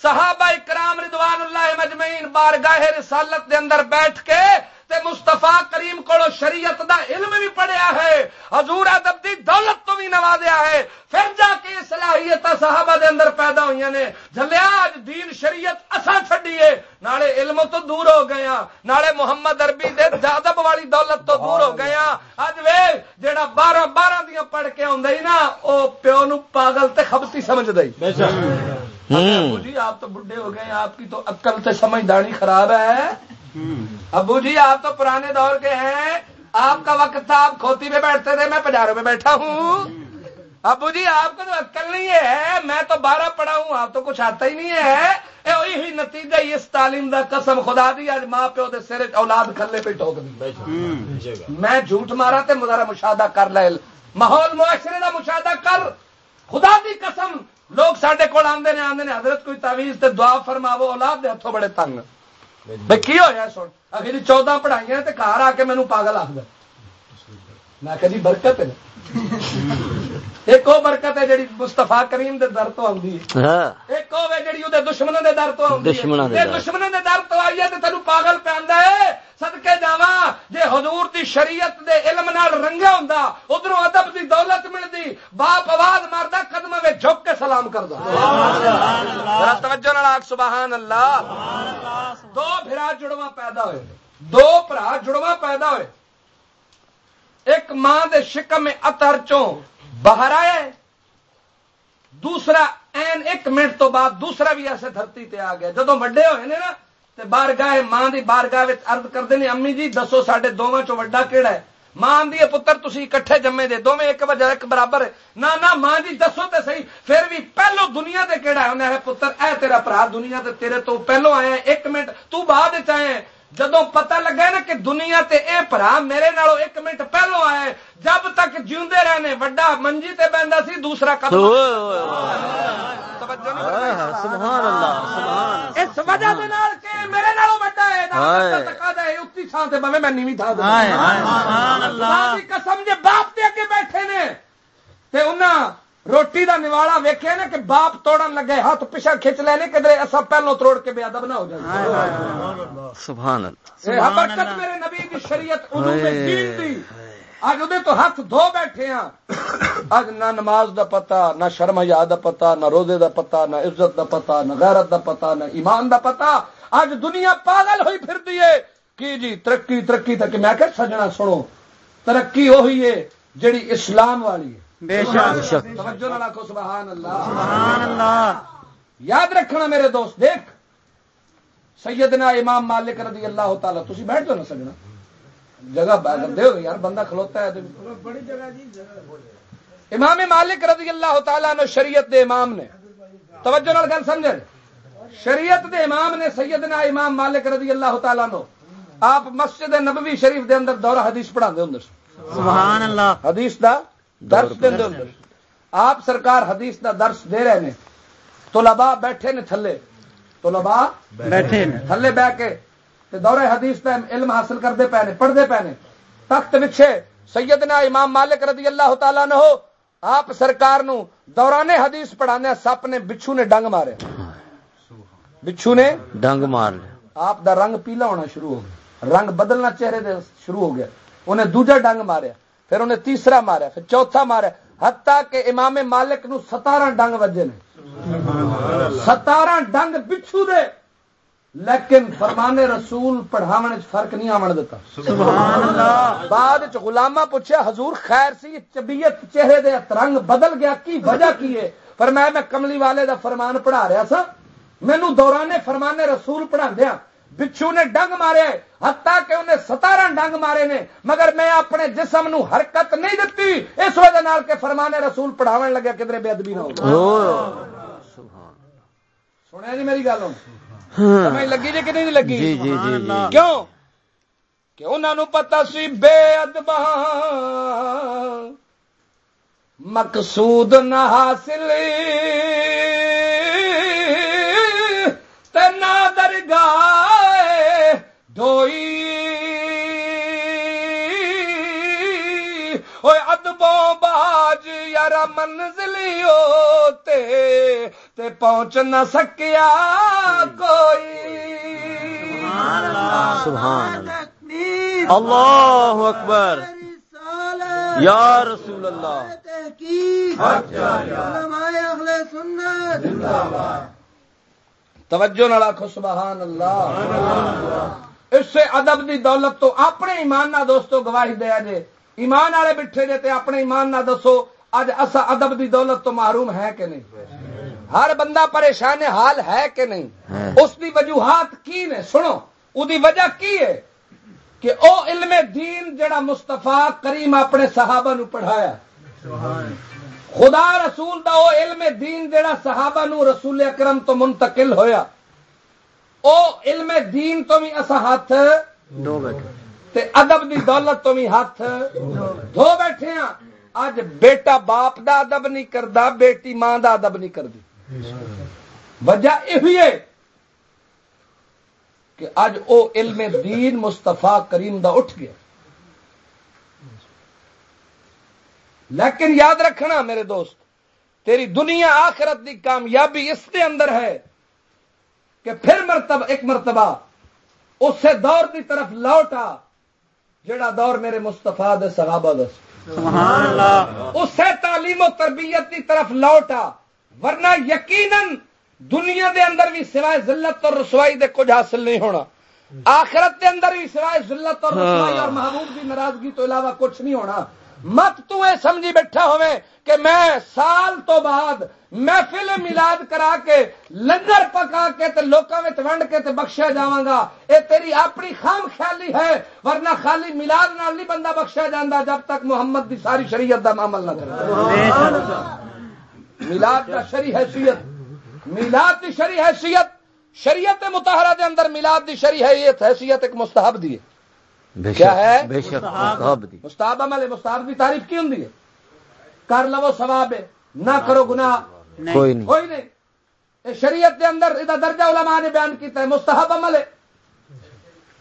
صحابہ کرام رضوان اللہ مجمعین بارگاہ رسالت دے اندر بیٹھ کے تے مصطفیٰ کریم کو شریعت دا علم بھی پڑھیا ہے۔ حضور ادب دی دولت تو بھی نوازیا ہے۔ پھر جا کے صلاحیت صحابہ دے اندر پیدا ہوئی نے۔ جلیا اج دین شریعت اسا چھڈیے۔ نالے علم تو دور ہو گیا ہاں۔ نالے محمد عربی دے ادب والی دولت تو دور ہو گیا ہاں۔ اج وے جیڑا بارہ بارہ دیاں پڑھ کے آندا ہی نا، او پیو نو پاگل تے خبتی سمجھدا ہی۔ ہوں۔ ابو جی آپ تو بڈھے ہو گئے آپ کی تو عقل سے سمجھداری خراب ہے۔ ابو جی آپ تو پرانے دور کے ہیں۔ آپ کا وقت تھا، آپ کھوتی میں بیٹھتے تھے، میں پجاروں میں بیٹھا ہوں۔ ابو جی آپ کو تو عقل نہیں ہے، میں تو بارہ پڑھا ہوں، آپ تو کچھ آتا ہی نہیں ہے۔ اے، وہی نتیجہ اس تعلیم دا قسم، خدا دی، آج ماں پیو دے سر اولاد کھلے پہ ٹوک دی۔ میں جھوٹ مارا تے مدارا مشاہدہ کر لے۔ ماحول معاشرے دا مشاہدہ کر۔ خدا دی قسم لوگ سڈے کول آندے نے آتے نے، حضرت کوئی تعویز تے دعا فرماو اولاد دے ہاتھوں بڑے تنگ۔ بھئی کی ہوا سن؟ اگلی جی چودہ پڑھائیاں تے گھر آ کے مینو پاگل آخر میں کہ جی برکت ہے۔ ایک وہ برکت ہے جڑی مستفا کریم دے در تو ہے۔ ہاں۔ ایک ہوے جڑی او دشمنوں دے در تو ہے۔ در۔ دشمنوں دے در تو آئی ہے تے تینوں پاگل پہ آندا ہے۔ صدقے جاواں جے حضور دی شریعت دے علم نال رنگیا ہوندا ادھروں ادب دی دولت ملدی باپ آواز ماردا قدماں وچ جھک کے سلام کردا۔ ذرا توجہ آکھ سبحان اللہ۔ دو بھرا جڑواں پیدا ہوئے۔ دو بھرا جڑواں پیدا ہوئے۔ ایک ماں دے شکم میں اتر چوں۔ باہر آیا ہے۔ دوسرا این ایک منٹ تو بعد دوسرا بھی ایسے دھرتی تے آ گیا۔ جدو وڈے ہوئے نے نا، تے بارگاہ ماں دی بارگاہ وچ عرض کردے امی جی دسو ساڈے دوواں چوں وڈا کیڑا ہے؟ ماں آندی ہے، پتر تسی اکٹھے جمے دے۔ دوویں ایک وجہ ایک برابر ہے۔ نہ نہ، ماں جی دسو تے صحیح، پھر بھی پہلو دنیا تے کیڑا ہے؟ انہیں پتر، اے تیرا بھرا دنیا تے تیرے تو پہلو آیا ایک منٹ، تو بعد وچ جدو پتا لگا نا کہ دنیا تے اے بھرا میرے نالوں ایک منٹ پہلو ہے جب تک جیوندے رہنے وڈا منجی تے بہندا سی دوسرا قدم توجہ نہیں فرمائی۔ سبحان اللہ سبحان اس وجہ دے نال کہ میرے نالوں وڈا ہے ہائے۔ دا تقاضا ہے اُتی تھان تے بھویں میں نیویں تھان تے ہائے ہائے سبحان خدا اللہ دی قسم جے باپ دے اگے بیٹھے نے تے انہاں روٹی دا نوالا ویکھیا نا کہ باپ توڑن لگے ہاتھ پیچھے کھچ لینے کدھر ایسا پہلو توڑ کے بے ادب نہ ہو جائے۔ سبحان اللہ۔ اے برکت میرے نبی دی شریعت علوم دین دی۔ اج اودے تو ہاتھ دھو بیٹھے ہاں۔ اج نہ نماز دا پتہ نہ شرم حیا دا پتہ نہ روزے دا پتہ نہ عزت دا پتہ نہ غیرت دا پتہ نہ ایمان دا پتہ۔ اج دنیا پاگل ہوئی پھردی ہے۔ کی جی ترقی ترقی تک میں کہ سجنا سنو۔ ترقی وہی ہے جڑی اسلام والی ہے۔ بے شک. توجہ نہ رکھو سبحان اللہ. سبحان اللہ. یاد رکھنا میرے دوست دیکھ. سیدنا امام مالک رضی اللہ تعالی تھی بیٹھ دو نا سجنا جگہ دے ہو یار بندہ کھلوتا ہے بڑی جگہ امام مالک رضی اللہ تعالیٰ نے شریعت دے امام نے. توجہ نال گل سمجھ شریعت دے امام نے سیدنا امام مالک رضی اللہ تعالیٰ نو. آپ مسجد نبوی شریف دے اندر دورہ حدیث پڑھا دے ہوں سبحان اللہ. حدیث دا درس دے اندر۔ آپ سرکار حدیث دا درس دے رہے نے طلباء بیٹھے نے تھلے۔ طلباء بیٹھے نے۔ تھلے بہ کے تے دورہ حدیث دا علم حاصل کرتے پے نے پڑھتے پے نے۔ تخت وچھے سیدنا امام مالک رضی اللہ تعالیٰ ہو آپ سرکار نو دوران حدیث پڑھانے سپ نے بچھو نے ڈنگ مارے۔ بچھو نے ڈنگ مار لیا۔ آپ دا رنگ پیلا ہونا شروع ہو گیا۔ رنگ بدلنا چہرے دے شروع ہو گیا۔ انہیں دوجا ڈنگ ماریا۔ پھر انہیں تیسرا ماریا پھر چوتھا ماریا حتیٰ کہ امام مالک نو ستارہ ڈنگ وجے نے۔ ستارہ ڈنگ بچھو دے لیکن فرمانے رسول پڑھاون وچ فرق نہیں آون دیتا سبحان اللہ بعد چ غلامہ پوچھا حضور خیر سی طبیعت چہرے دے رنگ بدل گیا کی وجہ کی ہے؟ فرمایا میں کملی والے دا فرمان پڑھا رہا سا۔ مینو دوران فرمانے رسول پڑھا دیا بچھو نے ڈنگ مارے حتیٰ کہ انہیں ستارہ ڈنگ مارے نے۔ مگر میں اپنے جسم نو حرکت نہیں دتی۔ اس وجہ نال کہ فرمانے رسول پڑھاون لگا کدھر بے ادبی نہ ہو۔ سنیا جی میری گل۔ ہاں۔ سمجھ لگی جی کہ نہیں لگی؟ جی جی جی کیوں؟ کہ انہوں نے پتا سی بے ادبا۔ مقصود نہ حاصل۔ باج یار منزلی ہوتے تے پہنچ نہ سکیا کوئی۔ سبحان اللہ۔ اللہ۔ اکبر۔ یا رسول اللہ۔ توجہ نہ رکھو سبحان اللہ۔ اس سے ادب دی دولت تو اپنے ایمان نہ دوستو گواہی دیا جے۔ ایمان والے بٹھے جے تے اپنے ایمان نہ دسو۔ اج اسا ادب دی دولت تو محروم ہے کہ نہیں؟ ہر بندہ پریشان حال ہے کہ نہیں؟ ہے۔ اس کی وجوہات کی نے؟ سنو دی وجہ کی ہے کہ او علم دین جڑا مستفا کریم اپنے صحابہ نو پڑھایا۔ خدا رسول دا او علم دین جڑا صحابہ نو رسول اکرم تو منتقل ہویا۔ او علم دین تو بھی اسا ہاتھ تے ادب دی دولت تو بھی ہاتھ دھو بیٹھے ہاں۔ اج بیٹا باپ دا ادب نہیں کردا، بیٹی ماں دا ادب نہیں کردی۔ وجہ یہ ہے کہ اج او علم دین مستفا کریم دا اٹھ گیا۔ لیکن یاد رکھنا میرے دوست، تیری دنیا آخرت دی کامیابی اس کے اندر ہے کہ پھر مرتبہ ایک مرتبہ اسے دور دی طرف لوٹا، جڑا دور میرے مستفا دے صحابہ دس سبحان اللہ۔ اسے تعلیم و تربیت کی طرف لوٹا۔ ورنہ یقیناً دنیا دے اندر بھی سوائے ذلت اور رسوائی دے کچھ حاصل نہیں ہونا۔ آخرت دے اندر بھی سوائے ذلت اور رسوائی اور محبوب کی ناراضگی تو علاوہ کچھ نہیں ہونا۔ مت تو اے سمجھی بیٹھا ہوئے کہ میں سال تو بعد محفل میلاد کرا کے لنگر پکا کے تے لوکاں وچ ونڈ کے تے بخشیا جاواں گا۔ اے تیری اپنی خام خیالی ہے، ورنہ خالی میلاد نال نہیں بندہ بخشیا جاندا جب تک محمد دی ساری شریعت دا عمل نہ کرے۔ میلاد کا شری حیثیت، میلاد کی شری حیثیت، شریعت متحرہ دے اندر میلاد دی شری حیثیت حیثیت ایک مستحب دی ہے۔ کیا شک ہے؟ بے شک مستحب۔ عمل ہے مستحب کی تعریف کی ہوں کر لو ثواب ہے نہ کرو گناہ۔ کوئی نہیں۔ کوئی نہیں۔ یہ شریعت کے اندر ادھر درجہ علماء نے بیان کیتا ہے مستحب عمل ہے۔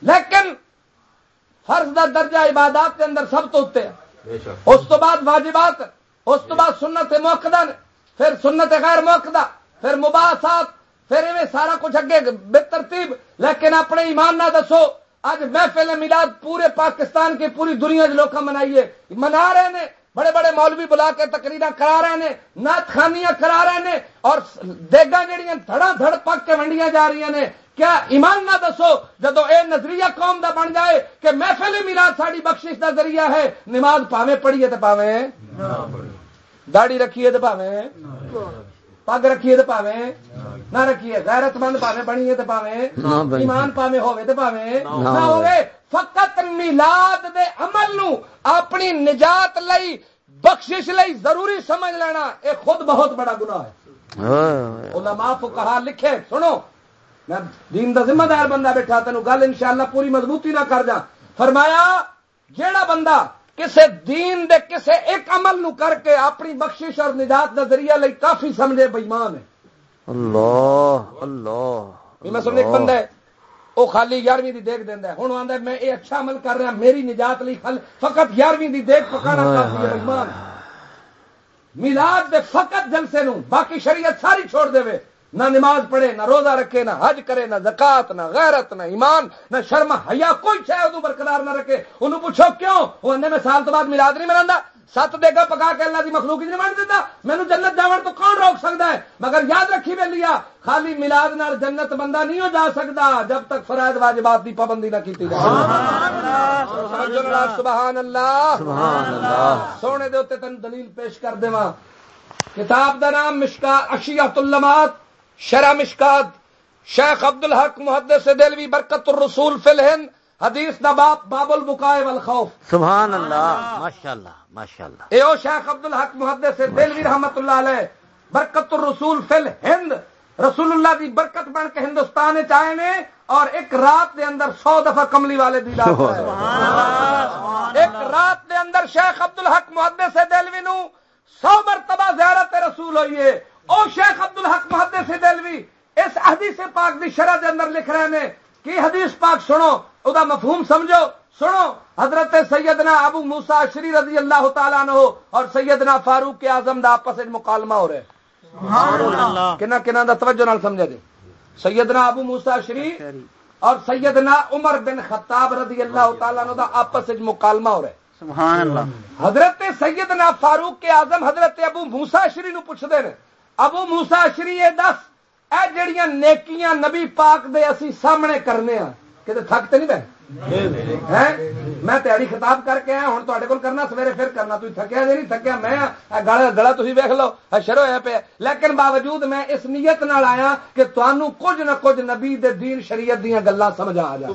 لیکن فرض دا درجہ عبادات کے اندر سب تو اتنے اس تو بعد واجبات اس تو بعد سنت موقع پھر سنت غیر موقع پھر مباحثات پھر ایویں سارا کچھ اگے بے ترتیب۔ لیکن اپنے ایمان نہ دسو۔ اج محفل میلاد پورے پاکستان کی پوری دنیا لوگ منائیے منا رہے ہیں بڑے بڑے مولوی بلا کے تقریر کرا رہے ہیں نعت خانیاں کرا رہے ہیں اور دیگا جہیا دھڑا دھڑ پک کے ونڈیاں جا رہی ہیں۔ کیا ایمان نہ دسو جدو اے نظریہ قوم دا بن جائے کہ محفل میلاد ساری بخشش دا ذریعہ ہے نماز پاوے پڑھیے تو پاوے داڑی رکھیے تو پاوے پگ رکھیے تو پاوے نہ رکھیے غیرت مند پاوے بنیے تو پاوے۔ ایمان پاوے ہوے تو پاوے۔ نہ ہوے فقط میلاد دے عمل نو اپنی نجات لئی بخشش لئی ضروری سمجھ لینا یہ خود بہت بڑا گناہ ہے۔ ہاں۔ علماء فقہا لکھے سنو۔ میں دین دا ذمہ دار بندہ بیٹھا تینوں گل انشاءاللہ پوری مضبوطی نہ کر جا فرمایا جیڑا بندہ کسے دین دے کسے ایک عمل نو کر کے اپنی بخشش اور نجات دا ذریعہ لئی کافی سمجھے بےمان ہے۔ اللہ اللہ میں سن ایک بندہ ہے وہ خالی یارویں دی دیکھ دینا ہے۔ ہوں آدھا میں یہ اچھا عمل کر رہا میری نجات لی خالی فقط یارویں دی دیکھ پکانا کافی ہے بےمان۔ میلاد دے فقط جلسے نو باقی شریعت ساری چھوڑ دے نہ نماز پڑھے نہ روزہ رکھے نہ حج کرے نہ زکات نہ غیرت نہ ایمان نہ شرم حیا کوئی شاید برقرار نہ رکھے۔ انہوں پوچھو کیوں؟ وہ میں سال تو بعد میلاد نہیں منا سات دے گا پکا کے اللہ کی مخلوق نہیں بن دیتا۔ مینو جنت جاون تو کون روک سکتا ہے؟ مگر یاد رکھی میں لیا خالی میلاد نال جنت بندہ نہیں ہو جا سکتا جب تک فرائد واجبات کی پابندی نہ کی سبحان اللہ۔ سبحان اللہ۔ سونے دے اتنے تین دلیل پیش کر دے کتاب دا نام مشکا اشیات اللمات شرح مشکات شیخ عبد الحق محدث دلوی برکت الرسول فی الہند۔ حدیث دا باب باب البکائے والخوف. سبحان اللہ. ماشاء اللہ ماشاء اللہ اے او شیخ عبد الحق محدث دلوی رحمت اللہ علیہ برکت الرسول فی الہند. رسول اللہ دی برکت بن کے ہندوستان چائے نے اور ایک رات دے اندر سو دفعہ کملی والے دی ایک رات دے اندر شیخ عبد الحق محدث دلوی نو سو مرتبہ زیارت رسول ہوئی ہے. او شیخ عبد الحق محدث دلوی اس حدیث پاک دی شرح دے اندر لکھ رہے ہیں کہ حدیث پاک سنو او دا مفہوم سمجھو سنو حضرت سیدنا ابو موسا شری رضی اللہ تعالیٰ عنہ اور سیدنا فاروق کے اعظم دا آپس مکالمہ ہو رہا ہے کنا کنا دا توجہ نال سمجھا جی سیدنا ابو موسا شری اور سیدنا عمر بن خطاب رضی اللہ تعالیٰ عنہ دا آپس مکالمہ ہو رہا ہے سبحان اللہ حضرت سیدنا فاروق کے اعظم حضرت ابو موسا شری نو پوچھتے ہیں ابو موسا شری یہ دس اے جڑیاں نیکیاں نبی پاک دے اسی سامنے کرنے ہاں کہ تھک تے نہیں ہیں؟ میں تیاری خطاب کر کے آیا ہوں تے کول کرنا سویرے پھر کرنا۔ تھی تھکیا جی نہیں تھکیا میں گلا گلا تھی ویک لو شر ہوا پیا۔ لیکن باوجود میں اس نیت نال آیا کہ تمہوں کچھ نہ کچھ نبی دے دین شریعت دیا گلا سمجھ آ جائے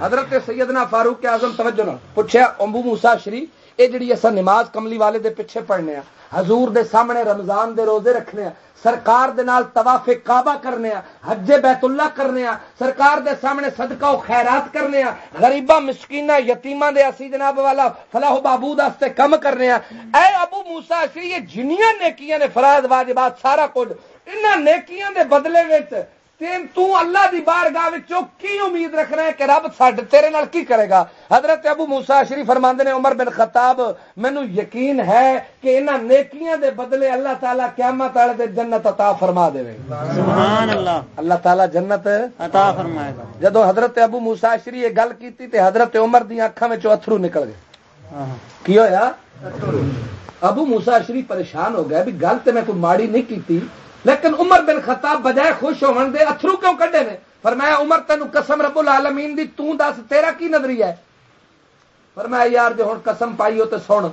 حضرت سیدنا فاروق اعظم توجہ پوچھا امبو موسا شری یہ جڑی اصا نماز کملی والے دے پیچھے پڑھنے حضور دے سامنے رمضان دے روزے رکھنے ہیں سرکار دے نال طواف کعبہ کرنے ہیں حج بیت اللہ کرنے ہیں سرکار دے سامنے صدقہ و خیرات کرنے ہیں غریباں، مسکیناں، یتیماں دے اسی جناب والا فلاح و بابود واسطے کم کرنے ہیں اے ابو موسی اشری یہ جنیاں نیکیاں نے فرائض واجبات سارا کچھ، انہاں نیکیاں دے بدلے وچ تو اللہ دی بارگاہ وچوں کی امید رکھنا ہے کہ رب سڈ تیرے نال کی کرے گا؟ حضرت ابو موسا شری فرماندے نے عمر بن خطاب مینو یقین ہے کہ انہاں نیکیاں دے بدلے اللہ تعالی قیامت والے دے جنت عطا فرما دے. سبحان اللہ اللہ تعالی جنت عطا فرمائے گا۔ جدو حضرت ابو موسا شری یہ گل کیتی تے حضرت عمر دی اکھاں وچوں اتھرو نکل گئے۔ کی ہویا؟ ابو موسا شری پریشان ہو گیا بھی گل تے میں کوئی ماڑی نہیں کیتی۔ لیکن عمر بن خطاب بجائے خوش ہون دے اترو کیوں کڈے نے؟ فرمایا، عمر تین قسم رب العالمین دی تو دس، تیرا کی نظریہ ہے؟ فرمایا، یار جو ہوں قسم پائی ہو تو سن۔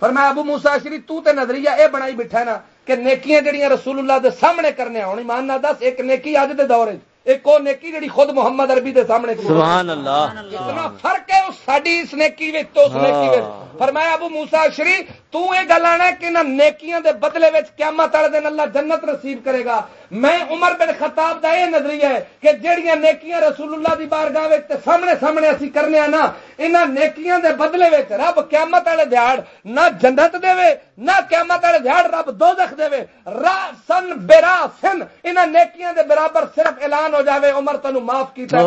فرمایا، ابو موسا شری تو تے نظریہ اے بنائی بیٹھا نا کہ نیکیاں جڑیاں رسول اللہ دے سامنے کرنے ہون ایمان نال دس، ایک نیکی اج دے دور ایک وہ نیکی جڑی خود محمد عربی دے سامنے سبحان اللہ. اتنا فرق ہے اس ساڈی اس نیکی وچ تو اس نیکی وچ. فرمایا ابو موسی شری تو یہ گل آنا کہ نہ نیکیاں دے بدلے وچ قیامت والے دن اللہ جنت نصیب کرے گا. میں عمر بن خطاب دا یہ نظریہ ہے کہ جیڑیاں نیکیاں رسول اللہ دی بارگاہ تے سامنے سامنے اسی کرنے نا انہاں نیکیاں دے بدلے وچ رب قیامت والے دیہڑ نہ جنت دے وے نہ قیامت والے دیہڑ رب دوزخ دے وے را سن برا سن، انہاں نیکیاں دے برابر صرف اعلان ہو جاوے، عمر تینو معاف کیتا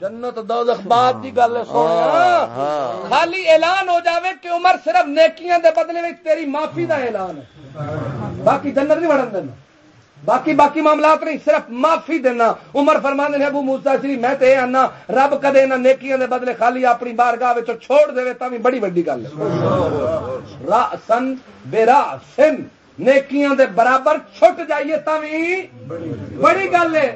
جنت دوزخ بات کی گل سونا خالی اعلان ہو جاوے کہ عمر صرف نیکیاں دے بدلے میں تیری معافی دا اعلان ہے۔ باقی جنت نہیں بڑھن دینا۔ باقی باقی معاملات نہیں صرف معافی دینا۔ عمر فرمان نے ابو موسا شری میں تے آنا رب کدے نہ نیکیاں دے بدلے خالی اپنی بارگاہ وچ چھوڑ دے تا بڑی بڑی گل ہے۔ را سن بے را سن نیکیاں دے برابر چھٹ جائیے تا بڑی گل ہے۔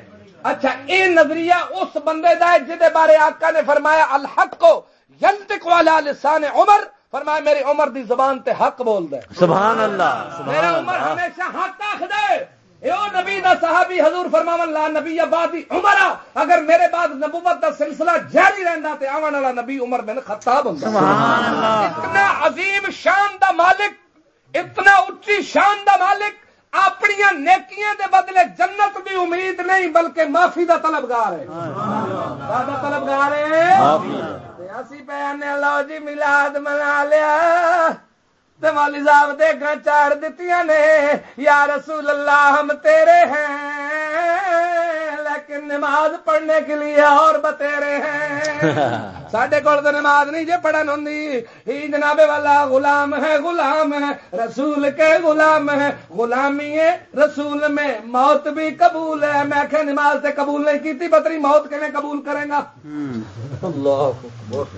اچھا یہ نظریہ اس بندے کا ہے جہد بارے آقا نے فرمایا الحق کو ینتق والا لسان عمر فرمایا میری عمر دی زبان تے حق بول دے۔ سبحان اللہ میرا عمر ہمیشہ حق آخ دے۔ اے نبی دا صحابی حضور فرما اللہ نبی آبادی عمر اگر میرے بعد نبوت دا سلسلہ جاری رہندا تے آون والا نبی عمر بن خطاب ہوندا۔ سبحان اللہ۔ اتنا عظیم شان دا مالک اتنا اچھی شان دا مالک اپنی نیکیاں دے بدلے جنت دی امید نہیں بلکہ معافی دا طلبگار ہے۔ دادا طلبگار ہے۔ اسی پہ لو جی ملاد منا لیا۔ والی صاحب دیکھا چار دیتی نے۔ یا رسول اللہ ہم تیرے ہیں۔ لیکن نماز پڑھنے کے لیے اور بتےرے ہیں۔ سڈے کول تو نماز نہیں جی پڑھن ہوں ہی جناب والا غلام ہے غلام ہے رسول کے غلام ہے۔ غلامی ہے رسول میں موت بھی قبول ہے۔ میں کہ نماز سے قبول نہیں کی بتری موت کے قبول کرے گا؟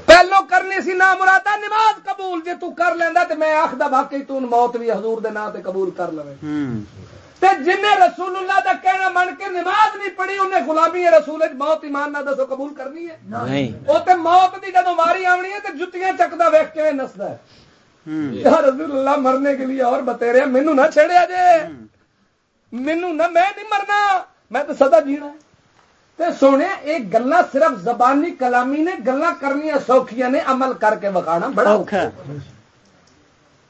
پہلو کرنی سی نہ مرادا نماز قبول۔ جی تو کر لینا تو میں آخدا باقی تو موت بھی حضور دے نام قبول کر لو جن رسول اللہ دا کہنا من کے نماز نہیں پڑھی انہیں غلامی رسول موت ایمان نہ دسو قبول کرنی ہے؟ وہ تو موت کی جدو ماری آنی ہے تو جتیاں چکتا ویک کے نستا ہے۔ رسول اللہ مرنے کے لیے اور بتے رہے مینو نہ چھڑیا جے۔ مینو نہ میں نہیں مرنا۔ میں تو سدا جینا تے سونے ایک گلا صرف زبانی کلامی نے گلا کرنی سوکھیاں نے عمل کر کے وکھانا۔ بڑا اوکھا۔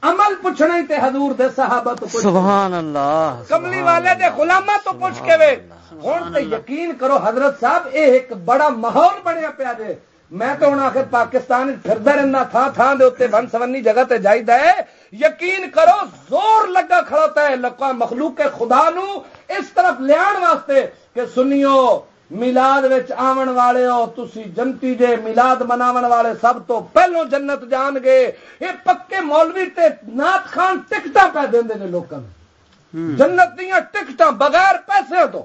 عمل پوچھنا ہی تے حضور دے صحابہ تو پوچھ سبحان اللہ کملی والے دے غلامہ تو پوچھ کے وے ہوں تے یقین کرو حضرت صاحب اے ایک بڑا ماحول بنیا پیا جے۔ میں تو ہوں آخر پاکستان پھردا رہنا تھا تھان دے اتنے ون سونی جگہ تے جائیدا ہے۔ یقین کرو زور لگا کھڑوتا ہے لکا مخلوق خدا نو اس طرف لیان واسطے کہ سنیو ملاد آن والے ہو تھی جنتی جے ملاد مناو والے سب تو پہلو جنت جان گے۔ یہ پکے مولوی تے نات خان ٹکٹ پہ دے لوگوں جنت دیا ٹکٹ بغیر پیسے تو۔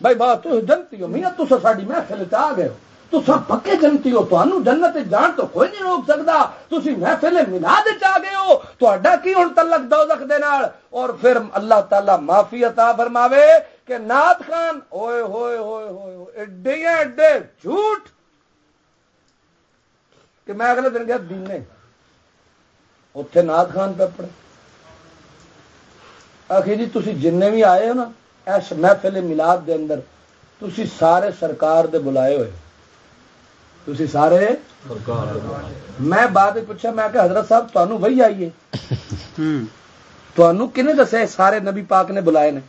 بھائی بات جنتی ہو میاں تصا ساری محفل آ گئے تسا پکے جنتی ہو تمہوں جنت جان تو کوئی نہیں روک سکتا تھی محفل ملاد آ گئے ہو تا کی ہوں تلک دوزخ دے نال؟ اور پھر اللہ تعالی معافی عطا فرماوے۔ کہ نات خان ہوئے ہوئے ہوئے ہوئے ایڈے ایڈے جھوٹ کہ میں اگلے دن گیا دینے۔ اتے نات خان پہ پڑے آخر جی تھی جن بھی آئے ہو نا اس محفل ملاد دے اندر تھی سارے سرکار دے بلائے ہوئے۔ تھی سارے میں بعد پوچھا میں کہ حضرت صاحب تمہوں وہی آئیے؟ تمہوں کنے دسے؟ سارے نبی پاک نے بلائے نے۔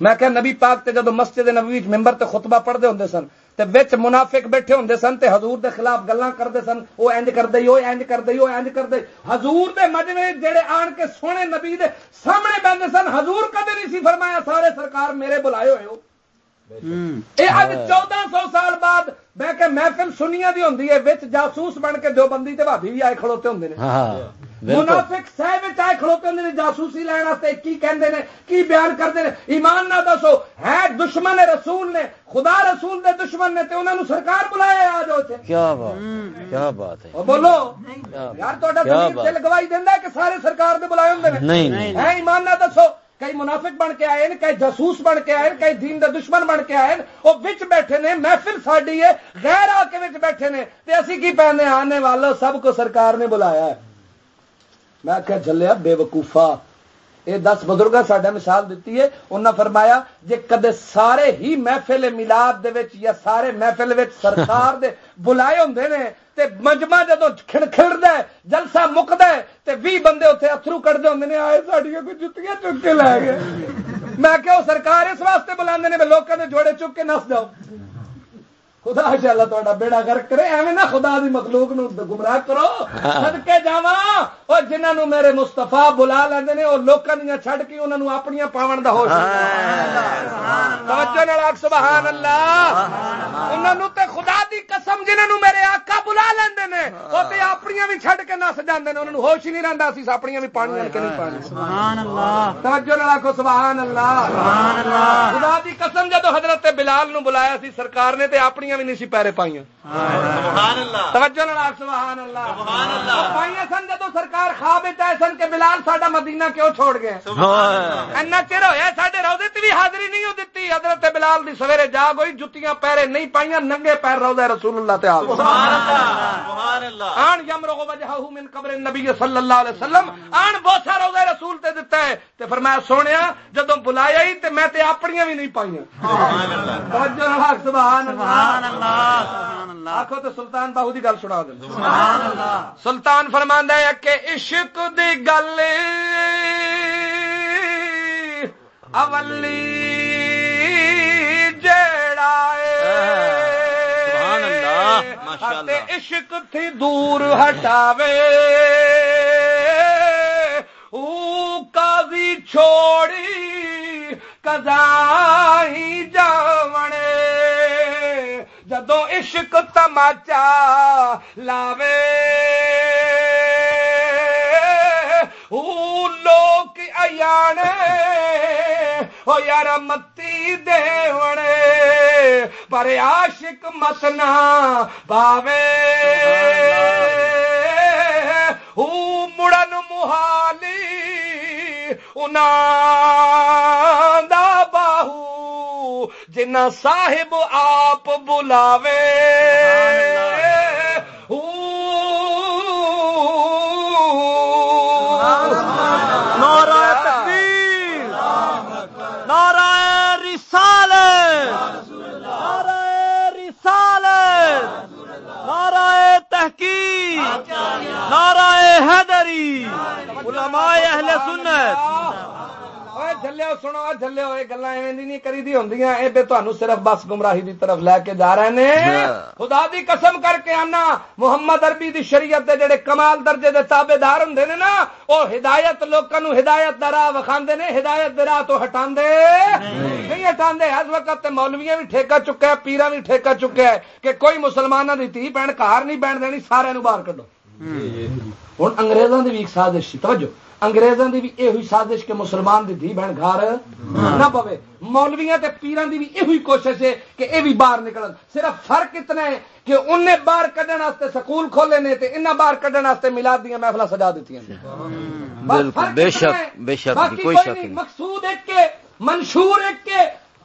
میں کہ نبی پاک تے جدو مسجد نبی ممبر تے خطبہ پڑھتے ہوں سن تے وچ منافق بیٹھے ہوں سن تے حضور دے خلاف گلاں کرتے سن وہ انج کر دئی وہ انج کر دئی وہ انج کر دئی حضور دے مجمے جڑے آن کے سونے نبی دے سامنے بہتے سن حضور کدے نہیں سی فرمایا سارے سرکار میرے بلائے ہوئے ہو اج چودہ سو سال بعد میں کہ محفل سنیا دی ہوندی ہے وچ جاسوس بن کے دو بندی تے بھابی بھی آئے کھڑوتے ہوندے نے منافق سہ وچ آئے کھڑوتے نے جاسوسی لین واسطے کی کہندے نے کی بیان کردے نے ایمان نہ دسو ہے دشمن رسول نے خدا رسول دے دشمن نے تے انہاں نو سرکار بلایا آ جاؤ تے کیا بات کیا بات ہے۔ بولو یار تہاڈا دل گواہی دیندا ہے کہ سارے سرکار دے بلائے ہوندے نے؟ نہیں ہے ایمان نہ دسو کئی منافق بن کے آئے کئی جاسوس بن کے آئے کئی دین دے دشمن بن کے آئے وہ بچ بیٹھے نے محفل ساڈی ہے غیر آ کے بیٹھے نے تے اسی کی پہنے آنے والوں سب کو سرکار نے بلایا ہے۔ میں کیا چلیا بے وقوفا یہ دس بزرگ سڈا مثال دیتی ہے انہوں نے فرمایا، جے کدے سارے ہی محفل ملاد دے وچ یا سارے محفل وچ سرکار دے بلائے ہوندے نے، تے مجمع جدو کھڑ کھڑ ہے جلسہ مکد ہے تے بھی بندے اتنے اترو کٹتے ہوں نے، آئے ساڈیا کوئی جتیاں چک کے لے گئے۔ میں کہ سرکار اس واسطے بلا نے لوگوں نے جوڑے چک کے نس جاؤ۔ خدا شاء تا بیڑا گر کرے ایویں نہ خدا دی مخلوق نو گمراہ کرو۔ سدکے جا اور جنہوں میرے مستفا بلا لیندے نے اور لوکاں دیا چھڈ کے انہوں اپنی پاون دا ہوش۔ توجہ نال سبحان اللہ۔ انہوں تے خدا دی قسم جنہوں میرے آقا بلا لیندے نے او تے اپنی بھی چھڈ کے نس جاندے نے۔ انہوں ہوش ہی نہیں رہندا اسی اپنی بھی پانی کے نہیں پانی۔ سبحان اللہ۔ توجہ نال آکھو سبحان اللہ۔ سبحان اللہ۔ خدا دی قسم جدو حضرت بلال نو بلایا سی سرکار نے تے اپنی بھی نہیں سی پیرے پائی توجہ سبحان اللہ۔ پائی سن جدو سرکار خواب آئے سن کہ بلال ساڈا مدینہ کیوں چھوڑ گیا؟ اینا چر ہوا سارے روزے تے بھی حاضری نہیں ہو دیتی حضرت بلال دی سویرے جاگ ہوئی جتیاں پیرے نہیں پائیاں ننگے پیر روزے رسول اللہ تے آن یم رو وجہ من قبر نبی صلی اللہ علیہ وسلم آن بوسا روزے رسول تے دیتا ہے۔ تے فرمایا سونیا جدو بلایا ہی تے میں تے اپنیاں بھی نہیں پائیاں۔ توجہ سبحان اللہ۔ آخو تو سلطان باہو کی گل سنا دیں سلطان فرماندہ ہے کہ عشق دی گل اولی جیڑا عشق تھی دور ہٹاوے. او قاضی چھوڑی کدائی جاونے. جدو عشق تماچا لاوے۔ لوگ ایانے ہو یار متی دیونے۔ پر عاشق مسنا باوے۔ مڑن محالی دا باہو۔ جنا صاحب آپ بلاوے۔ نارا تقدیر نارا رسال نارا رسال نارا تحقیق۔ نارا حیدری۔ علماء اہل سنت۔ تو خدا دی شریعت دے دے نے ہدایت لوگوں ہدایت دا راہ وکھا نے ہدایت دے راہ تو ہٹا نہیں ہٹا اس وقت مولویاں بھی ٹھیکا چکا ہے پیرا بھی ٹھیکا چکا ہے کہ کوئی مسلمانوں کی تھی بہن کار نہیں بہن دینی سارے باہر کڈو ہوں اگریزوں کی بھی ایک سازش توجہ انگریزوں کی بھی یہ سازش کہ مسلمان دی دھی بہن گھر نہ پوے مولویاں تے پیران دی بھی یہ کوشش ہے کہ یہ بھی باہر نکلن صرف فرق اتنا ہے کہ انہیں باہر واسطے سکول کھولے نے تے باہر کڈن واسطے دیا محفل سجا بالکل بے شک۔ بے شک کوئی شک نہیں نہیں مقصود ایک کے منشور ایک کے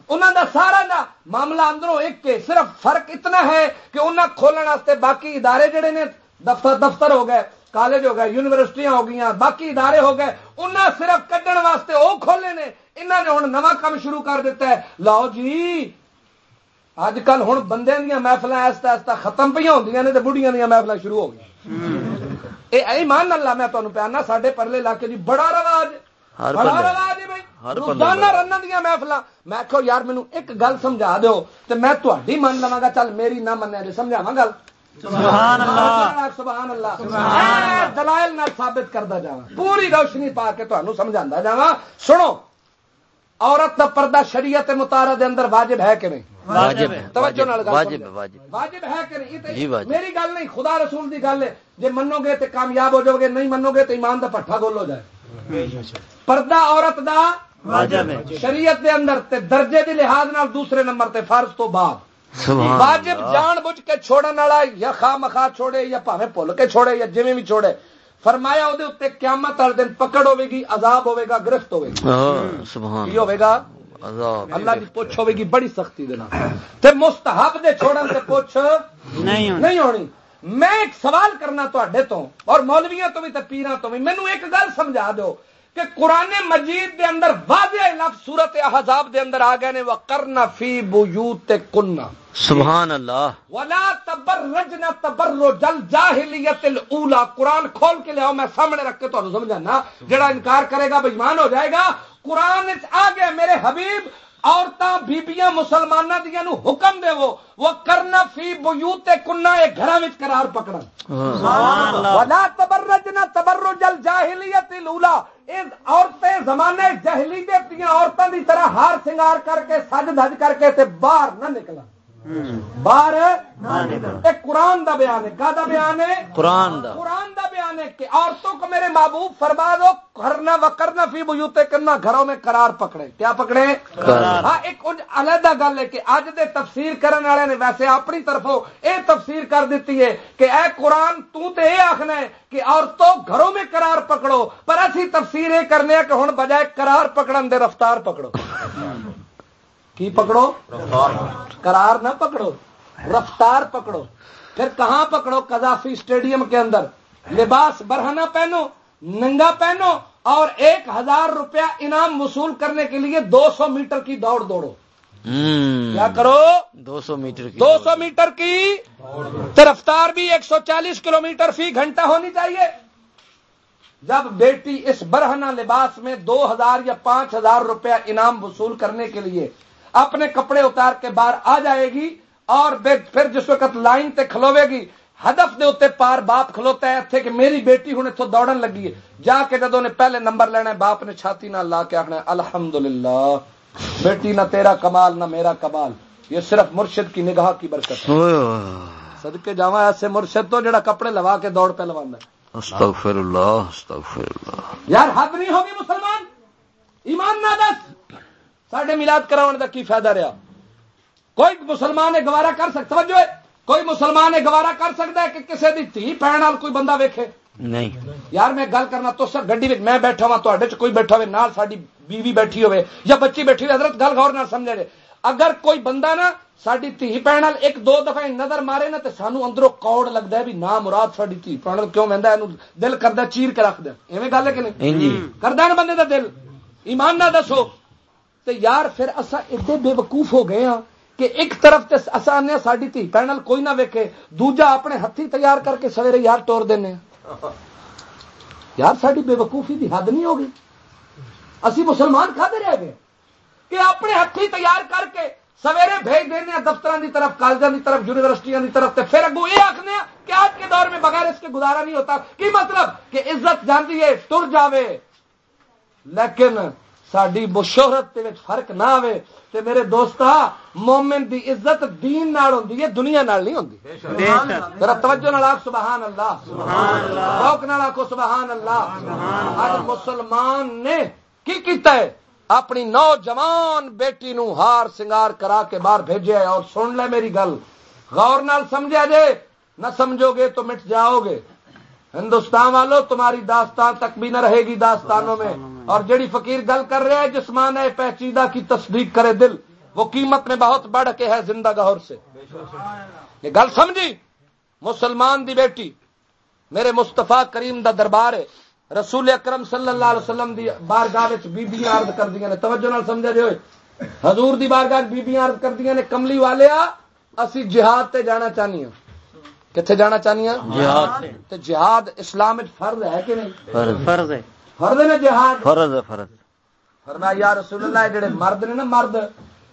انہوں دا سارا دا معاملہ اندروں ایک کے صرف فرق اتنا ہے کہ انہیں کھولنے واسطے باقی ادارے جڑے نے دفتر دفتر ہو گئے کالج ہو گئے یونیورسٹیاں ہو گئی باقی ادارے ہو گئے انہیں صرف کڈن واسطے وہ کھولے نے انہوں نے ہوں نواں کام شروع کر دیتا ہے۔ لاؤ جی اج کل ہوں بندے دیا محفل ایستا ایستا ختم پہ ہوں نے تو بڑھیاں دیا محفل شروع ہو گئی یہ ایمان اللہ میں تمہیں پیانا سارے پرلے علاقے جی بڑا رواج بڑا رواج ہے بھائی۔ روزانہ دیا محفل میں آخو یار مینو ایک گل سمجھا دو تو میں تھی من لوا گا چل میری نہ منیا جی سمجھاوا گل۔ سبحان اللہ. سبحان اللہ. اے دلائل ثابت کرتا جا پوری روشنی پا کے تمہیں سمجھا جا سنو. عورت کا پردہ شریعت متارا دے اندر واجب ہے کہ نہیں؟ واجب توجہ نال واجب۔ واجب واجب ہے کہ نہیں؟ جی۔ میری گل نہیں خدا رسول دی گل ہے۔ جے منو گے تے کامیاب ہو جاؤ گے نہیں منو گے تے ایمان دا پٹھا گول ہو جائے۔ پردہ عورت دا واجب ہے. شریعت دے اندر تے درجے دے لحاظ نال دوسرے نمبر تے فرض تو بعد۔ واجب۔ جان بوجھ کے چھوڑن والا یا خواہ مخواہ چھوڑے یا بھاوے بھول کے چھوڑے یا جویں بھی چھوڑے فرمایا وہ قیامت والے دن پکڑ ہوے گی عذاب ہوے گا گرفت ہوے گی ہاں، سبحان کی ہوے گا عذاب۔ اللہ کی پوچھ ہوے گی بڑی سختی دے نال۔ تے مستحب دے چھوڑن تے پوچھ نہیں ہونی۔ میں ایک سوال کرنا تے تو اور مولویاں تو بھی تے پیراں تو بھی مینوں ایک گل سمجھا دو کہ قرآن مجید دے اندر واضح لفظ سورت احزاب دے اندر آ گئے نے وقرنا فی بیوت کننا سبحان اللہ ولا تبرجنا تبرج الجاہلیت الاولی قرآن کھول کے لیاؤ میں سامنے رکھ کے تمہیں سمجھانا جڑا انکار کرے گا بےمان ہو جائے گا۔ قرآن آ گیا میرے حبیب عورتاں بیبیاں مسلمانہ دیا نو حکم دے وہ وہ کرنا فی بیوت کننا اے گھراں وچ قرار پکڑن۔ سبحان اللہ۔ ولا تبرجنا تبرج الجاہلیت الاولی اے عورتیں زمانے جاہلیت دیاں عورتاں دی طرح ہار سنگار کر کے سج دھج کر کے تے باہر نہ نکلن۔ باہر قرآن دا بیان ہے۔ کا دا بیان ہے؟ قرآن دا۔ قرآن دا بیان ہے کہ عورتوں کو میرے محبوب فرما دو کرنا وکرنا فی بیوتے کرنا گھروں میں قرار پکڑے۔ کیا پکڑے؟ قرار۔ ہاں ایک علیحدہ گل ہے کہ اج دے تفسیر کرن والے نے ویسے اپنی طرفوں اے تفسیر کر دیتی ہے کہ اے قرآن تو تے اے آخنا ہے کہ عورتوں گھروں میں قرار پکڑو پر اسی تفسیر یہ کرنے کہ ہن بجائے قرار پکڑن دے رفتار پکڑو۔ کی پکڑو؟ قرار نہ پکڑو رفتار پکڑو۔ پھر کہاں پکڑو؟ قذافی اسٹیڈیم کے اندر۔ لباس برہنہ پہنو ننگا پہنو اور ایک ہزار روپیہ انعام وصول کرنے کے لیے دو سو میٹر کی دوڑ دوڑو۔ کیا کرو؟ دو سو میٹر کی دو سو میٹر کی تو رفتار بھی ایک سو چالیس کلو میٹر فی گھنٹہ ہونی چاہیے۔ جب بیٹی اس برہنہ لباس میں دو ہزار یا پانچ ہزار روپیہ انعام وصول کرنے کے لیے اپنے کپڑے اتار کے باہر آ جائے گی اور پھر جس وقت لائن تے کھلوے گی ہدف دے اتنے پار باپ کھلوتا ہے اتنے کہ میری بیٹی ہوں اتوں دوڑن لگی ہے۔ جا کے جدوں نے پہلے نمبر لینا ہے باپ نے چھاتی نہ لا کے آخنا ہے الحمدللہ بیٹی نہ تیرا کمال نہ میرا کمال۔ یہ صرف مرشد کی نگاہ کی برکت ہے۔ صدقے جاوا ایسے مرشد تو جڑا کپڑے لوا کے دوڑ پہ لوا استغفر اللہ استغفر اللہ۔ یار حد نہیں ہوگی مسلمان؟ ایمان نہ دس۔ سڈے ملاد کراؤن کا کی فائدہ رہا؟ کوئی مسلمان یہ گوارا کر سکتا توجہ ہے کوئی مسلمان یہ گوارا کر سکتا ہے کہ کسی دی تھی پہن نال کوئی بندہ ویکھے؟ نہیں۔ یار میں گل کرنا تو سر گڈی وچ میں بیٹھا ہوا تے کوئی بیٹھا ہوئے نال ساری بیوی بیٹھی ہوئے یا بچی بیٹھی ہوئے حضرت گل غور نال سمجھے جے اگر کوئی بندہ نا ساری دھی بھن ایک دو دفعہ نظر مارے نا تے سانو اندروں کوڑ لگدا ہے بھی نا مراد ساری دھی بھن کیوں ہے؟ دل کردا ہے چیر کے رکھ دے۔ ایویں گل ہے کہ نہیں؟ ہاں جی۔ کردا ہے نا بندے دا دل؟ ایمان نہ دسو۔ تے یار پھر اسا ایڈے بے وقوف ہو گئے ہاں کہ ایک طرف تے اسا آنے ہاں ساڈی دھی بھن نال کوئی نہ ویکھے، دوجا اپنے ہتھی تیار کر کے سویرے یار ٹور دینے ہاں۔ یار ساری بے وقوفی دی حد نہیں ہوگی۔ اسی مسلمان کھاتے رہ گئے۔ کہ اپنے ہاتھی تیار کر کے سویرے بھیج دینے ہاں دفتر کی طرف کالجوں کی طرف یونیورسٹیوں کی طرف تے پھر اگو یہ آخنے کہ آج کے دور میں بغیر اس کے گزارا نہیں ہوتا۔ کی مطلب؟ کہ عزت جانتی ہے، تر جاوے۔ لیکن ساری شہرت فرق نہ آئے تے میرے دوستا مومن دی عزت دین نال ہوندی ہے دنیا نال نہیں ہوندی۔ ذرا توجہ نال آکھ سبحان اللہ۔ روک نال آکھو سبحان اللہ۔ اج مسلمان نے کی کیتا ہے؟ اپنی نوجوان بیٹی نو ہار سنگار کرا کے باہر بھیجے اور سن لے میری گل۔ غور نال سمجھا جے۔ نہ سمجھو گے تو مٹ جاؤ گے۔ ہندوستان والوں تمہاری داستان تک بھی نہ رہے گی داستانوں میں۔ اور جڑی فقیر گل کر رہے ہیں جسمان ہے پیچیدہ کی تصدیق کرے دل وہ قیمت میں بہت بڑھ کے ہے زندہ گہور سے۔ یہ گل سمجھی؟ مسلمان دی بیٹی میرے مستفا کریم دا دربار ہے۔ رسول اکرم صلی اللہ علیہ وسلم دی بارگاہ بیبیاں عرض کر دیا نے۔ توجہ نال سمجھا جو حضور دی بارگاہ بیبیاں عرض کر دیا نے کملی والے اسی جہاد تے جانا چاہنی ہوں کتنے جانا چاہنی ہوں جہاد جہاد اسلام فرض ہے کہ نہیں؟ فرض ہے۔ فرض نے جہاد؟ فرض ہے فرض فرمایا یا رسول اللہ جڑے مرد نے نا مرد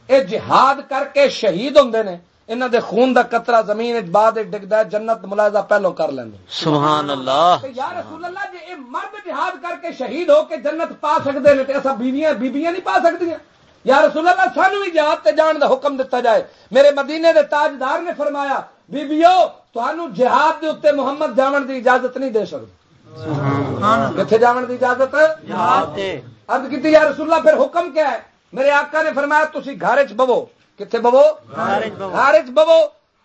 اے جہاد کر کے شہید ہوندے نے انہاں دے خون دا قطرہ زمین وچ بعد ڈگدا ہے جنت ملاحظہ پہلو کر لیندے۔ سبحان اللہ۔ یا رسول اللہ جے اے مرد جہاد کر کے شہید ہو کے جنت پا سکدے نے تے بیویاں بیبییاں نہیں پا سکدیاں۔ یا رسول اللہ سانو بھی جہاد تے جان دا حکم دتا جائے۔ میرے مدینے دے تاجدار نے فرمایا بیبیو تانوں جہاد دے اوتے محمد جاون دی اجازت نہیں دے سکدے۔ کتنے جان کی اجازت؟ ارد کی یا رسول اللہ پھر حکم کیا ہے؟ میرے آقا نے فرمایا تھی گھر چ بو کتنے بو گھر چ بو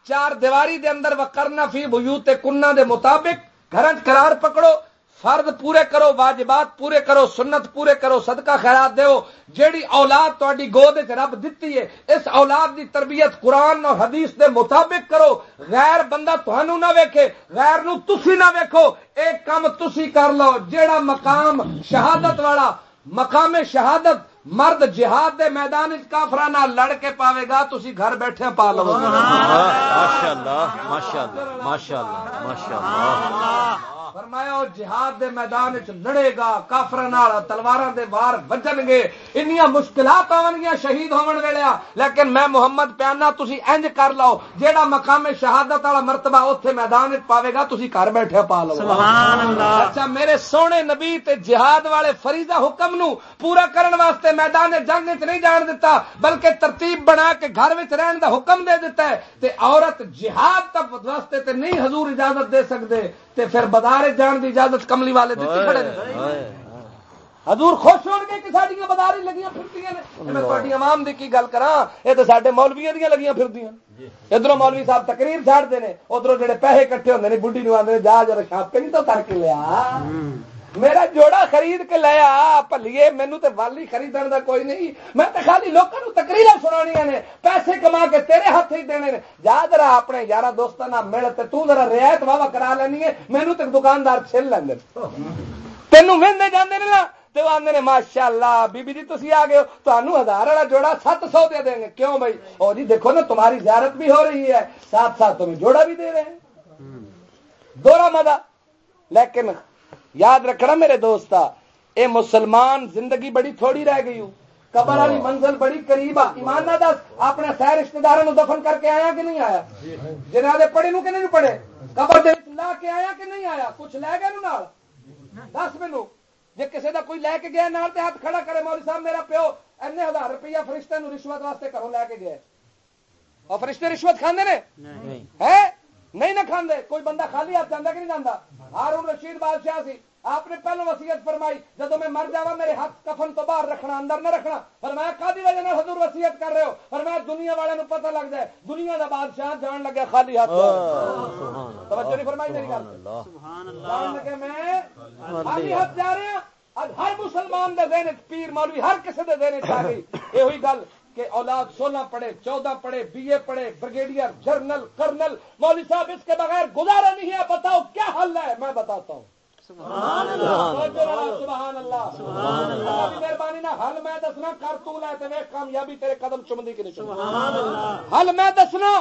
چار دیواری دے اندر و کرنا فی بو کنہ دے مطابق گھر قرار پکڑو. فرد پورے کرو، واجبات پورے کرو، سنت پورے کرو، صدقہ خیرات دیو۔ جیڑی اولاد تاری گود رب دیتی ہے، اس اولاد دی تربیت قرآن اور حدیث دے مطابق کرو۔ غیر بندہ تہنوں نہ ویکھے، غیر نو تسی نہ ویکھو۔ ایک کام تسی کر لو، جیڑا مقام شہادت والا، مقام شہادت مرد جہاد دے میدان کافرانہ لڑ کے پاوے گا، تسی گھر بیٹھے پا لو۔ ماشاءاللہ ماشاءاللہ ماشاءاللہ ماشاءاللہ۔ فرمایا جہاد دے میدان چ لڑے گا کافر تلوار دے وار بجن گے انیاں مشکلات آن گیا شہید ہون ویلیا لیکن میں محمد پیانا تسی انج کر لو جیڑا مقام شہادت والا مرتبہ اوتھے میدان وچ پاوے گا تسی گھر بیٹھے پا لو سبحان اللہ اچھا میرے سونے نبی تے جہاد والے فریضہ حکم نو پورا کرن واسطے میدان جنگ وچ نہیں جان دیتا بلکہ ترتیب بنا کے گھر وچ رہن دا حکم دے دیتا ہے تے عورت جہاد تک واسطے تے نہیں حضور اجازت دے سکدے تے پھر بدارے جان دی اجازت کملی والے دیتی کھڑے حضور خوش ہو گئے کہ ساری بداری لگیاں پھرتی نے۔ میں عوام دی کی گل کرا یہ تو سارے مولویا دیا لگیاں پھرتی ادھر مولوی صاحب تقریر چڑھتے ہیں ادھر جڑے پیسے کٹھے ہوتے ہیں بڑھی نو آدھے جا جا چھاپے نہیں تو کر کے لیا میرا جوڑا خرید کے لیا پلیے، مینو تو والی خریدن دا کوئی نہیں۔ میں تو خالی لوگوں تقریر سنا نے، پیسے کما کے تیرے ہاتھ ہی دینے جا ذرا اپنے یار دوستوں مل تو ذرا رعایت واہ کرا لینی ہے۔ مینو تو دکاندار چل لیں تینوں مہندے جانے نا تو آدھے نے ماشاء اللہ بی بی جی تھی آ گئے تمہوں ہزار والا جوڑا سات سو دے دیں گے۔ کیوں بھائی؟ اور جی دیکھو نا، تمہاری زیارت بھی ہو رہی ہے۔ ساتھ ساتھ تمہیں جوڑا بھی دے رہے ہیں۔ دورا مزہ لیکن یاد رکھنا میرے دوست اے مسلمان زندگی بڑی تھوڑی رہ گئی ہوں قبر والی منزل بڑی قریب ایمان نہ دس اپنے سہ رشتے داروں دفن کر کے آیا کہ نہیں آیا؟ جنہ دے پڑھے نو کہ نہیں پڑھے؟ قبر دے لا کے آیا کہ نہیں آیا؟ کچھ لے گئے نال؟ دس مینو جی کسی کا کوئی لے کے گیا نال تے ہاتھ کھڑا کرے مولوی صاحب میرا پیو این ہزار روپیہ فرشتے نو رشوت واسطے گھروں لے کے گیا اور فرشتے رشوت کھانے نے؟ نہیں نہ کھانے کوئی بندہ خالی ہاتھ جانا کہ نہیں جانا ہارون رشید بادشاہ سی، آپ نے پہلو وسیعت فرمائی جب میں مر جا میرے ہاتھ کفن تو باہر رکھنا، اندر نہ رکھنا۔ فرمایا کادی وجہ سے حضور وسیعت کر رہے ہو فرمایا دنیا والے نو پتہ لگ جائے، دنیا کا بادشاہ جان لگا خالی ہاتھ توجہ نہیں فرمائی میری گل۔ جان لگے میں خالی ہاتھ جا رہے ہیں اب ہر مسلمان دے دینے پیر مولوی ہر کسی دے دینے چاہ گئی۔ یہ ہوئی گل کہ اولاد سولہ پڑھے چودہ پڑھے بی اے پڑھے بریگیڈیئر جرنل کرنل مولوی صاحب اس کے بغیر گزارا نہیں ہے بتاؤ کیا حل ہے؟ میں بتاتا ہوں۔ مہربانی نہ حل میں دسنا کر لے کامیابی تیرے قدم چمدی کی نہیں حل میں دسنا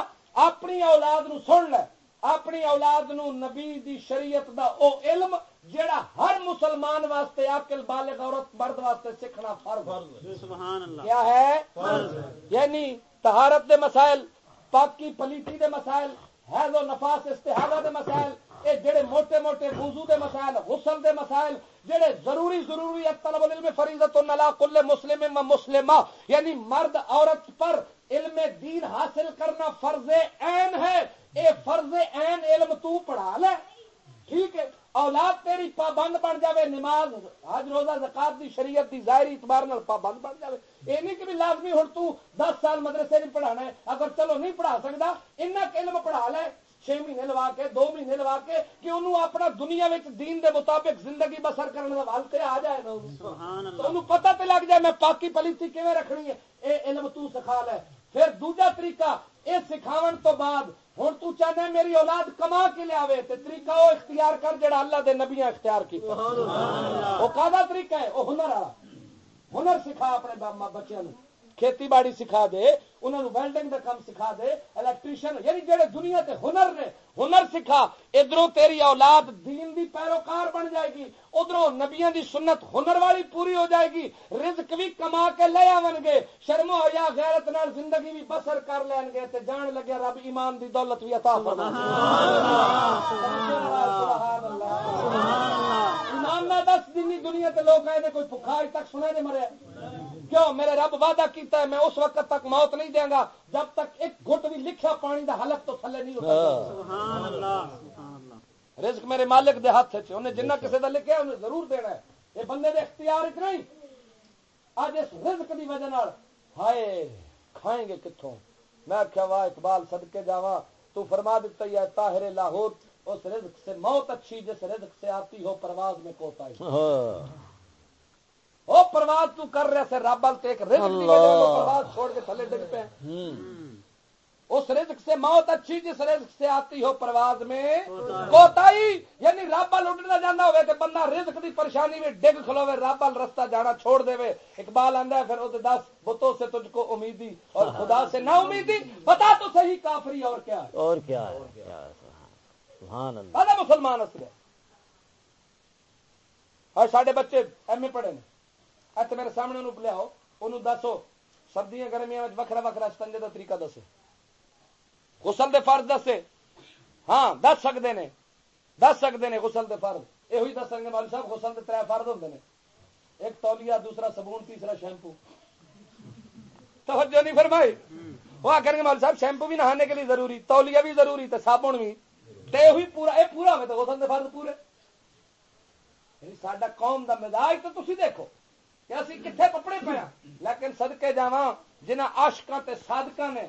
اپنی اولاد نو سن لے۔ اپنی اولاد نو نبی دی شریعت دا او علم جیڑا ہر مسلمان واسطے عقل بالغ عورت مرد واسطے سیکھنا فرض کیا ہے؟ یعنی طہارت دے مسائل پاکی پلیتی دے مسائل حیض و نفاس استحادہ دے مسائل یہ جڑے موٹے موٹے وضو دے مسائل غسل دے مسائل جڑے ضروری ضروری طلب العلم فریضت نلا کل مسلم و مسلمہ۔ یعنی مرد عورت پر علم دین حاصل کرنا فرض عین ہے۔ اے فرض عین علم تو پڑھا لے۔ ٹھیک ہے۔ اولاد تیری پابند بن جاوے نماز حج روزہ زکات دی شریعت دی ظاہری اعتبار نال پابند بن جاوے۔ یہ نہیں کہ بھی لازمی ہوں تو دس سال مدرسے نہیں پڑھانا ہے اگر چلو نہیں پڑھا سکتا ایسا علم پڑھا لے چھ مہینے لوا کے دو مہینے لوا کے کہ انہوں اپنا دنیا دین دے مطابق زندگی بسر کرنے کا وال آ جائے گا انہوں پتہ تے لگ جائے میں پاکی پلیتی کیون رکھنی ہے؟ اے علم تو سکھا لے۔ پھر دوجا طریقہ یہ سکھاو تو بعد ہوں تو چاہنا میری اولاد کما کے لیا طریقہ وہ اختیار کر جڑا اللہ دے نبیاں اختیار کی وہ کا طریقہ ہے؟ وہ ہنر والا۔ ہنر سکھا اپنے بچوں کھیتی باڑی سکھا دے انہوں نے ویلڈنگ کا کام سکھا دے الیکٹریشین یعنی جڑے دنیا تے ہنر نے ہنر سکھا۔ ادھر تیری اولاد دین دی پیروکار بن جائے گی ادھر نبیاں دی سنت ہنر والی پوری ہو جائے گی رزق بھی کما کے لے آن گے۔ شرم ہو یا غیرت نال زندگی بھی بسر کر لین گے تے جان لگے رب ایمان دی دولت بھی عطا فرما ایمان نہ دس دن دنیا تے لوگ آئے کوئی بخار اج تک سنے نہیں مرے۔ کیوں؟ میرے رب وعدہ کیتا ہے میں اس وقت تک موت نہیں دیا گا جب تک ایک گٹ بھی لکھا پانی دا حلق تو تھلے نہیں ہوتا رزق میرے مالک دے ہاتھ سے انہیں جنہ کسی دا لکھا انہیں ضرور دینا ہے۔ یہ بندے دے اختیار نہیں۔ آج اس رزق دی وجہ نال ہائے کھائیں گے کتوں میں آخیا واہ اقبال صدقے جاواں۔ تو فرما دیتا ہے طاہر لاہور اس رزق سے موت اچھی جس رزق سے آتی ہو پرواز میں کوتا ہے وہ پرواز تو کر رہے سے رب ایک رزق پرواز چھوڑ کے تھلے ڈگ پہ اس رزق سے موت اچھی جس رزق سے آتی ہو پرواز میں کوتائی یعنی رب اٹھنا جانا ہوئے کہ بندہ رزق دی پریشانی میں ڈگ کھلوے رب رستہ جانا چھوڑ دے اقبال آندا ہے پھر وہ دس بتوں سے تجھ کو امیدی اور خدا سے نہ امیدی بتا تو صحیح کافری اور کیا۔ اور کیا۔ سبحان اللہ۔ مسلمان اصل اور ساڈے بچے ایم اے پڑھے ات میرے سامنے انہوں لیاؤ انہوں دسو سردیاں گرمیاں وکھرا وکھرا استنجے کا طریقہ دسے۔ غسل دے فرض دسے۔ ہاں دس سکتے ہیں دس سکتے ہیں غسل دے فرض۔ یہ دس گے مول صاحب غسل دے تر فرض ہوتے ہیں ایک تولیہ دوسرا صابن تیسرا شیمپو۔ توجہ نہیں فرمائی؟ وہ آ گے مول صاحب شیمپو بھی نہانے کے لیے ضروری تولیہ بھی ضروری تو صابن بھی۔ یہ پورا یہ پورا ہوئے تو غسل دے فرض پورے یعنی سڈا قوم دا مزاج تو تھی دیکھو کہ اسی کتنے کپڑے پیا لیکن سدکے جا جنہ آشکا سادکا نے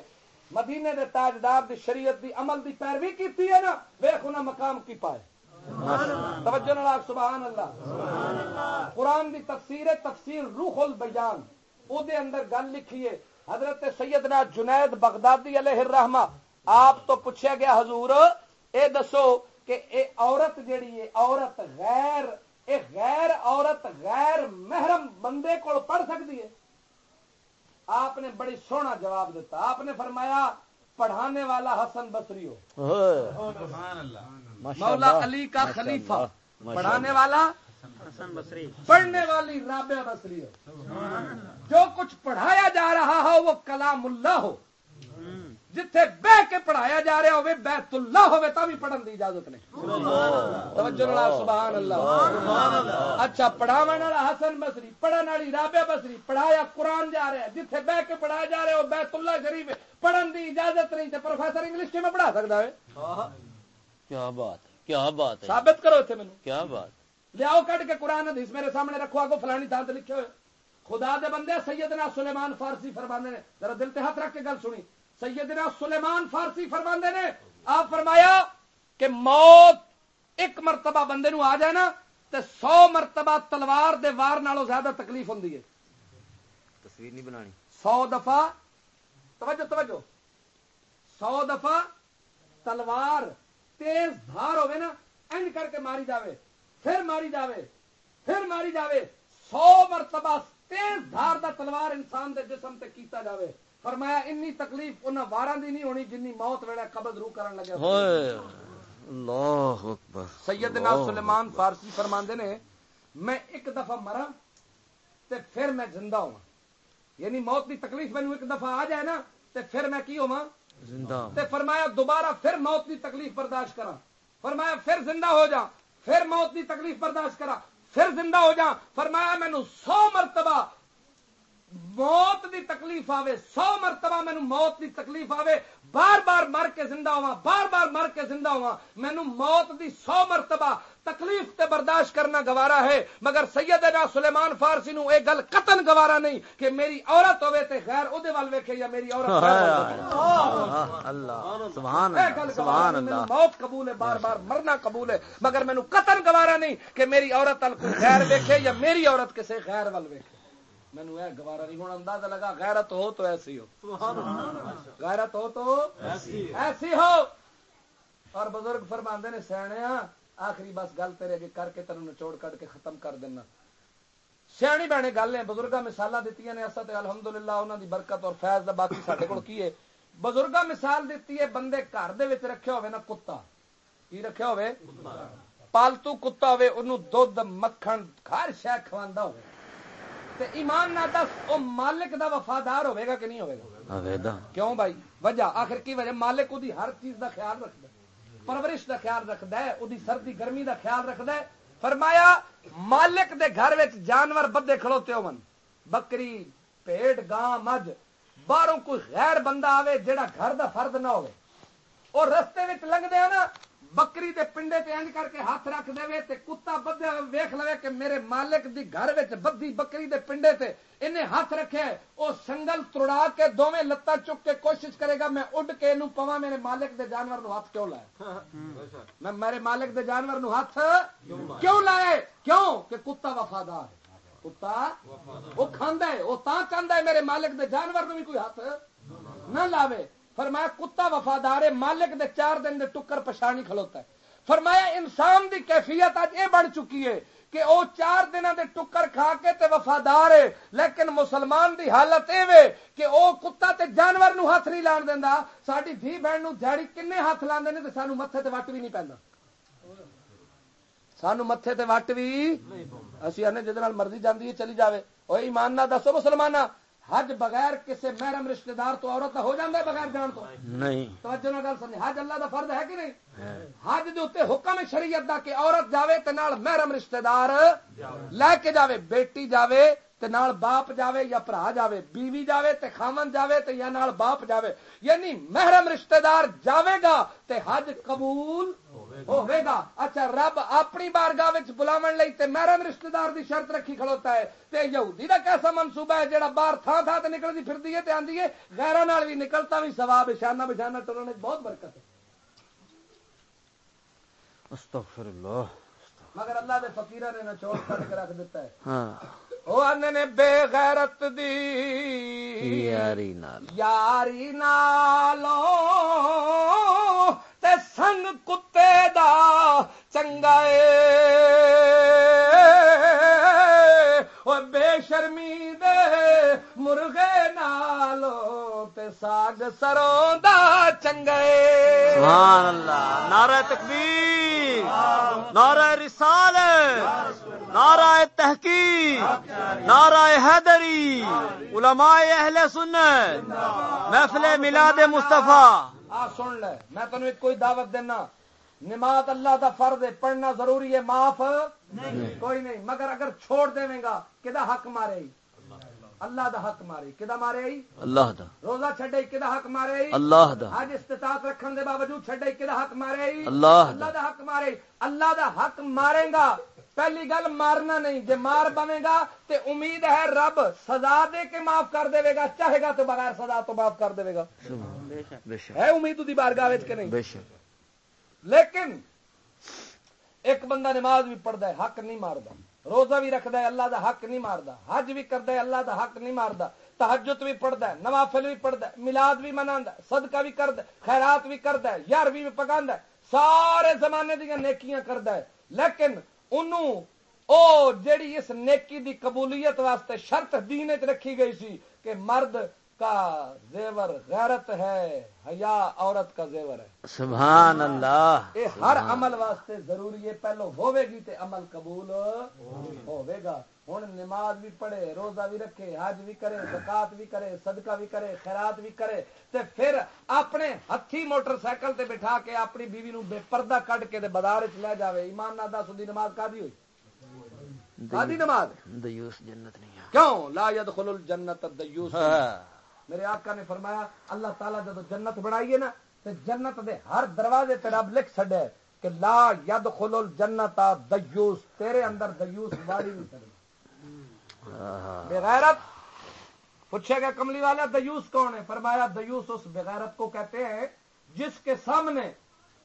مدینے دے تاجدار دی شریعت دی عمل دی پیروی کی ہے نا ویخ انہیں مقام کی پائے توجہ نال سبحان اللہ قرآن دی تفسیر تفسیر روح البیان او دے اندر گل لکھی ہے حضرت سیدنا جنید بغدادی علیہ الرحمہ آپ تو پوچھا گیا حضور اے دسو کہ اے عورت جیڑی ہے عورت غیر غیر عورت غیر محرم بندے کو پڑھ سکتی ہے آپ نے بڑی سونا جواب دیتا آپ نے فرمایا پڑھانے والا حسن بسری ہو۔ مولا علی کا خلیفہ۔ پڑھانے والا حسن بسری پڑھنے والی رابعہ بسری ہو۔ جو کچھ پڑھایا جا رہا ہو وہ کلام اللہ ہو۔ جتھے بہ کے پڑھایا جا رہا ہوئے بیت اللہ ہوئے تبھی پڑھن دی اجازت نہیں۔ توجہ سبحان اللہ۔ اچھا پڑھاو والا حسن بسری پڑھن والی رابع بسری پڑھایا قرآن جا رہا ہے۔ جتھے بہ کے پڑھایا جا رہا ہو بیت اللہ شریف پڑھن دی اجازت نہیں تے پروفیسر انگلش میں پڑھا سکتا ہے؟ کیا بات کیا بات ثابت کرو اتنے مینو کیا بات لیاؤ کٹ کے قرآن حدیث میرے سامنے رکھو آگو فلانی تھان سے لکھے ہوئے۔ خدا دے بندے سیدنا سلیمان فارسی فرمانے نے۔ ذرا دل تے ہاتھ رکھ کے گل سنی۔ سیدنا سلیمان فارسی فرماندے نے آپ فرمایا کہ موت ایک مرتبہ بندے نو آ جائے نا تو سو مرتبہ تلوار دے وار نالوں زیادہ تکلیف ہوں تصویر نہیں بنانی۔ سو دفعہ توجہ توجہ۔ سو دفعہ تلوار تیز دھار ہوگی نا اینڈ کر کے ماری جاوے پھر ماری جاوے پھر ماری جاوے۔ سو مرتبہ تیز دھار دا تلوار انسان دے جسم تے کیتا جاوے۔ فرمایا انی تکلیف انہیں وارہ دی نہیں ہونی جنی موت ویڑا قبض روح کرن لگے اللہ اکبر سیدنا سلیمان فارسی فرماندے نے میں ایک دفعہ مرا تے پھر میں زندہ ہوں۔ یعنی موت کی تکلیف مینو ایک دفعہ آ جائے نا تے پھر میں کی ہوا زندہ تے فرمایا دوبارہ پھر موت کی تکلیف برداشت کرا فرمایا پھر زندہ ہو جا پھر موت کی تکلیف برداشت کرا پھر زندہ ہو جا فرمایا مینو سو مرتبہ موت دی تکلیف آوے سو مرتبہ مینو موت دی تکلیف آوے بار بار مر کے زندہ ہوا بار بار مر کے زندہ ہوا مینو موت دی سو مرتبہ تکلیف تے برداشت کرنا گوارا ہے مگر سیدنا سلیمان فارسی نو اے گل قطن گوارا نہیں کہ میری عورت ہوے تے غیر او دے وال ویکھے یا میری عورت اللہ سبحان اللہ سبحان اللہ۔ موت قبول ہے بار بار مرنا قبول ہے مگر مینو قطن گوارا نہیں کہ میری عورت ال غیر ویکھے یا میری عورت کسے غیر وال ویکھے۔ مینو یہ گوارا نہیں ہوں اندازہ لگا غیرت ہو تو ایسی ہو غیرت ہو تو ایسی ہو اور بزرگ فرماندے نے سیاح آخری بس گل تیرے اگے کر کے تینوں نچوڑ کٹ کے ختم کر دینا سیانی بہنے گل ہے بزرگ مثال دیتی نے اصل الحمد للہ انہوں دی برکت اور فیض دا باقی سارے کو کی ہے بزرگ مثال دیتی ہے بندے گھر دے رکھے ہوئے نا کتا کی رکھے ہوئے پالتو کتا ہوئے انہوں دودھ مکھن ہر شہ کھوانا ہوئے تے ایمان نہ دس او مالک دا وفادار ہوئے گا کہ نہیں ہوئے گا؟ کیوں بھائی؟ وجہ آخر کی وجہ مالک دی ہر چیز دا خیال رکھتا پرورش دا خیال رکھد ہے سردی گرمی دا خیال رکھد ہے۔ فرمایا مالک دے گھر جانور بدے کھڑوتے ہو بکری پیٹ گاں مجھ باہروں کوئی غیر بندہ آوے جیڑا گھر دا فرد نہ ہوئے۔ اور رستے لنگتے ہیں نا بکری دے پنڈے تے انج کر کے ہاتھ رکھ دے تے کتا بدے ویکھ لوے کہ میرے مالک دی گھر وچ بدی بکری دے پنڈے تے انہیں ہاتھ رکھے او سنگل تڑا کے دوویں لتاں چک کے کوشش کرے گا میں اڈ کے اینو پواں میرے مالک دے جانور نو ہاتھ کیوں لائے میں میرے مالک دے جانور نو ہاتھ کیوں لائے کیوں کہ کتا وفادار ہے کتا وہ کھاندا ہے وہ تاں چاہندا ہے میرے مالک دے جانور نو بھی کوئی ہاتھ نہ لاوے فرمایا کتا وفادار ہے، مالک دے چار دن دے ٹکر پچھانی کھلوتا ہے۔ فرمایا انسان دی کیفیت اج یہ بن چکی ہے کہ او چار دن دے ٹکر کھا کے تے وفادار ہے، لیکن مسلمان دی حالت اے کہ او کتا تے جانور نو ہاتھ نہیں لان دینا ساری دھی بہن نو دیہڑی کنے ہاتھ لاندے نے تے سانو متھے تے وٹ بھی نہیں پیندا سانو متھے تے وٹ بھی اسی آنے جے مرضی جاندی ہے چلی جاوے۔ او ایمان نہ دسو مسلماناں حج بغیر کسی محرم رشتہ دار تو عورت ہو جاندے بغیر جان تو؟ نہیں۔ توجہ نہ گل سمجھ حج اللہ دا فرض ہے کہ نہیں؟ حج دے اوتے حکم شریعت دا کہ عورت جاوے تے نال محرم رشتہ دار لے کے جاوے بیٹی جاوے تے نال باپ جاوے یا برا جاوے بیوی جاوے تے خامن جاوے تے یا نال باپ جاوے یعنی محرم رشتہ دار جاوے گا تے حج قبول ہوے گا اچھا رب اپنی بارگاہ وچ بلاون لئی تے محرم رشتہ دار دی شرط رکھی کھڑوتا ہے تے یہودی دا کیسا منصوبہ ہے جڑا باہر تھا تھا تے نکلدی پھردی ہے تے آندی ہے غیراں نال بھی نکلتا بھی ثواب شانہ بشانہ ٹرن وچ بہت برکت ہے استغفر اللہ مگر اللہ دے فقیراں نے نہ چھوڑ کر کے رکھ دیتا ہے ہاں نے بے غیرت دی یاری نال۔ یاری نالو تے سنگ کتے دا چنگا بے شرمی دے مرغے نالو تے ساگ سروں دا چنگے سبحان اللہ۔ نعرہ تکبیر نعرہ رسال نعرہ تحقیق نعرہ حیدری علماء اہل سنت محفل میلاد مصطفیٰ۔ آ سن لے میں تینوں ایک کوئی دعوت دینا۔ نماز اللہ دا فرض ہے پڑھنا ضروری ہے معاف؟ کوئی نہیں۔ مگر اگر چھوڑ دے گا کہ حق مارے اللہ دا حق مارے کہ مارے اللہ دا۔ روزہ چھڈے کہ حق مارے اللہ دا۔ اج استطاعت رکھن دے باوجود چھڈے کہ حق مارے اللہ اللہ دا حق مارے اللہ دا حق مارے گا۔ پہلی گل مارنا نہیں۔ جے مار بنے گا تے امید ہے رب سزا دے کے معاف کر دے گا چاہے گا تو بغیر سزا تو معاف کر دے گا۔ ہے امید دی بارگاہ کہ نہیں؟ لیکن ایک بندہ نماز بھی پڑھتا ہے حق نہیں مارتا روزہ بھی رکھتا ہے اللہ دا حق نہیں مارتا حج بھی کرتا ہے اللہ دا حق نہیں مارتا تحجت بھی پڑھتا ہے نوافل بھی پڑھتا ہے ملاد بھی منا صدقہ بھی کرتا ہے خیرات بھی کرتا ہے یار بھی پکا ہے۔ سارے زمانے دیا نیکیاں کرتا ہے۔ لیکن او جیڑی اس نیکی دی قبولیت واسطے شرط دین چ رکھی گئی سی کہ مرد کا زیور غیرت ہے حیا عورت کا زیور ہے۔ سبحان اللہ۔ یہ ہر عمل واسطے ضروری ہے پہلو ہوے گی تے عمل قبول ہوے گا۔ ہوں نماز بھی پڑھے روزہ بھی رکھے حج بھی کرے زکات بھی کرے صدقہ بھی کرے خیرات بھی کرے تے پھر اپنے ہاتھی موٹر سائیکل تے بٹھا کے اپنی بیوی نو بے پردہ کٹ کے بازار چ لے جاوے۔ ایمان نہ دس دی نماز کا ہوئی؟ آدھی نماز؟ دیوس جنت نہیں کیوں؟ لا يدخل الجنت الدیوس ہاں۔ میرے آقا نے فرمایا اللہ تعالیٰ جب جنت بنائیے نا تو جنت دے ہر دروازے پہ رب لکھ چھڈے کہ لا يدخل الجنت دیوس تیرے اندر دیوس واڑی نہیں۔ بغیرت پوچھے گا کملی والا دیوس کون ہے؟ فرمایا دیوس اس بغیرت کو کہتے ہیں جس کے سامنے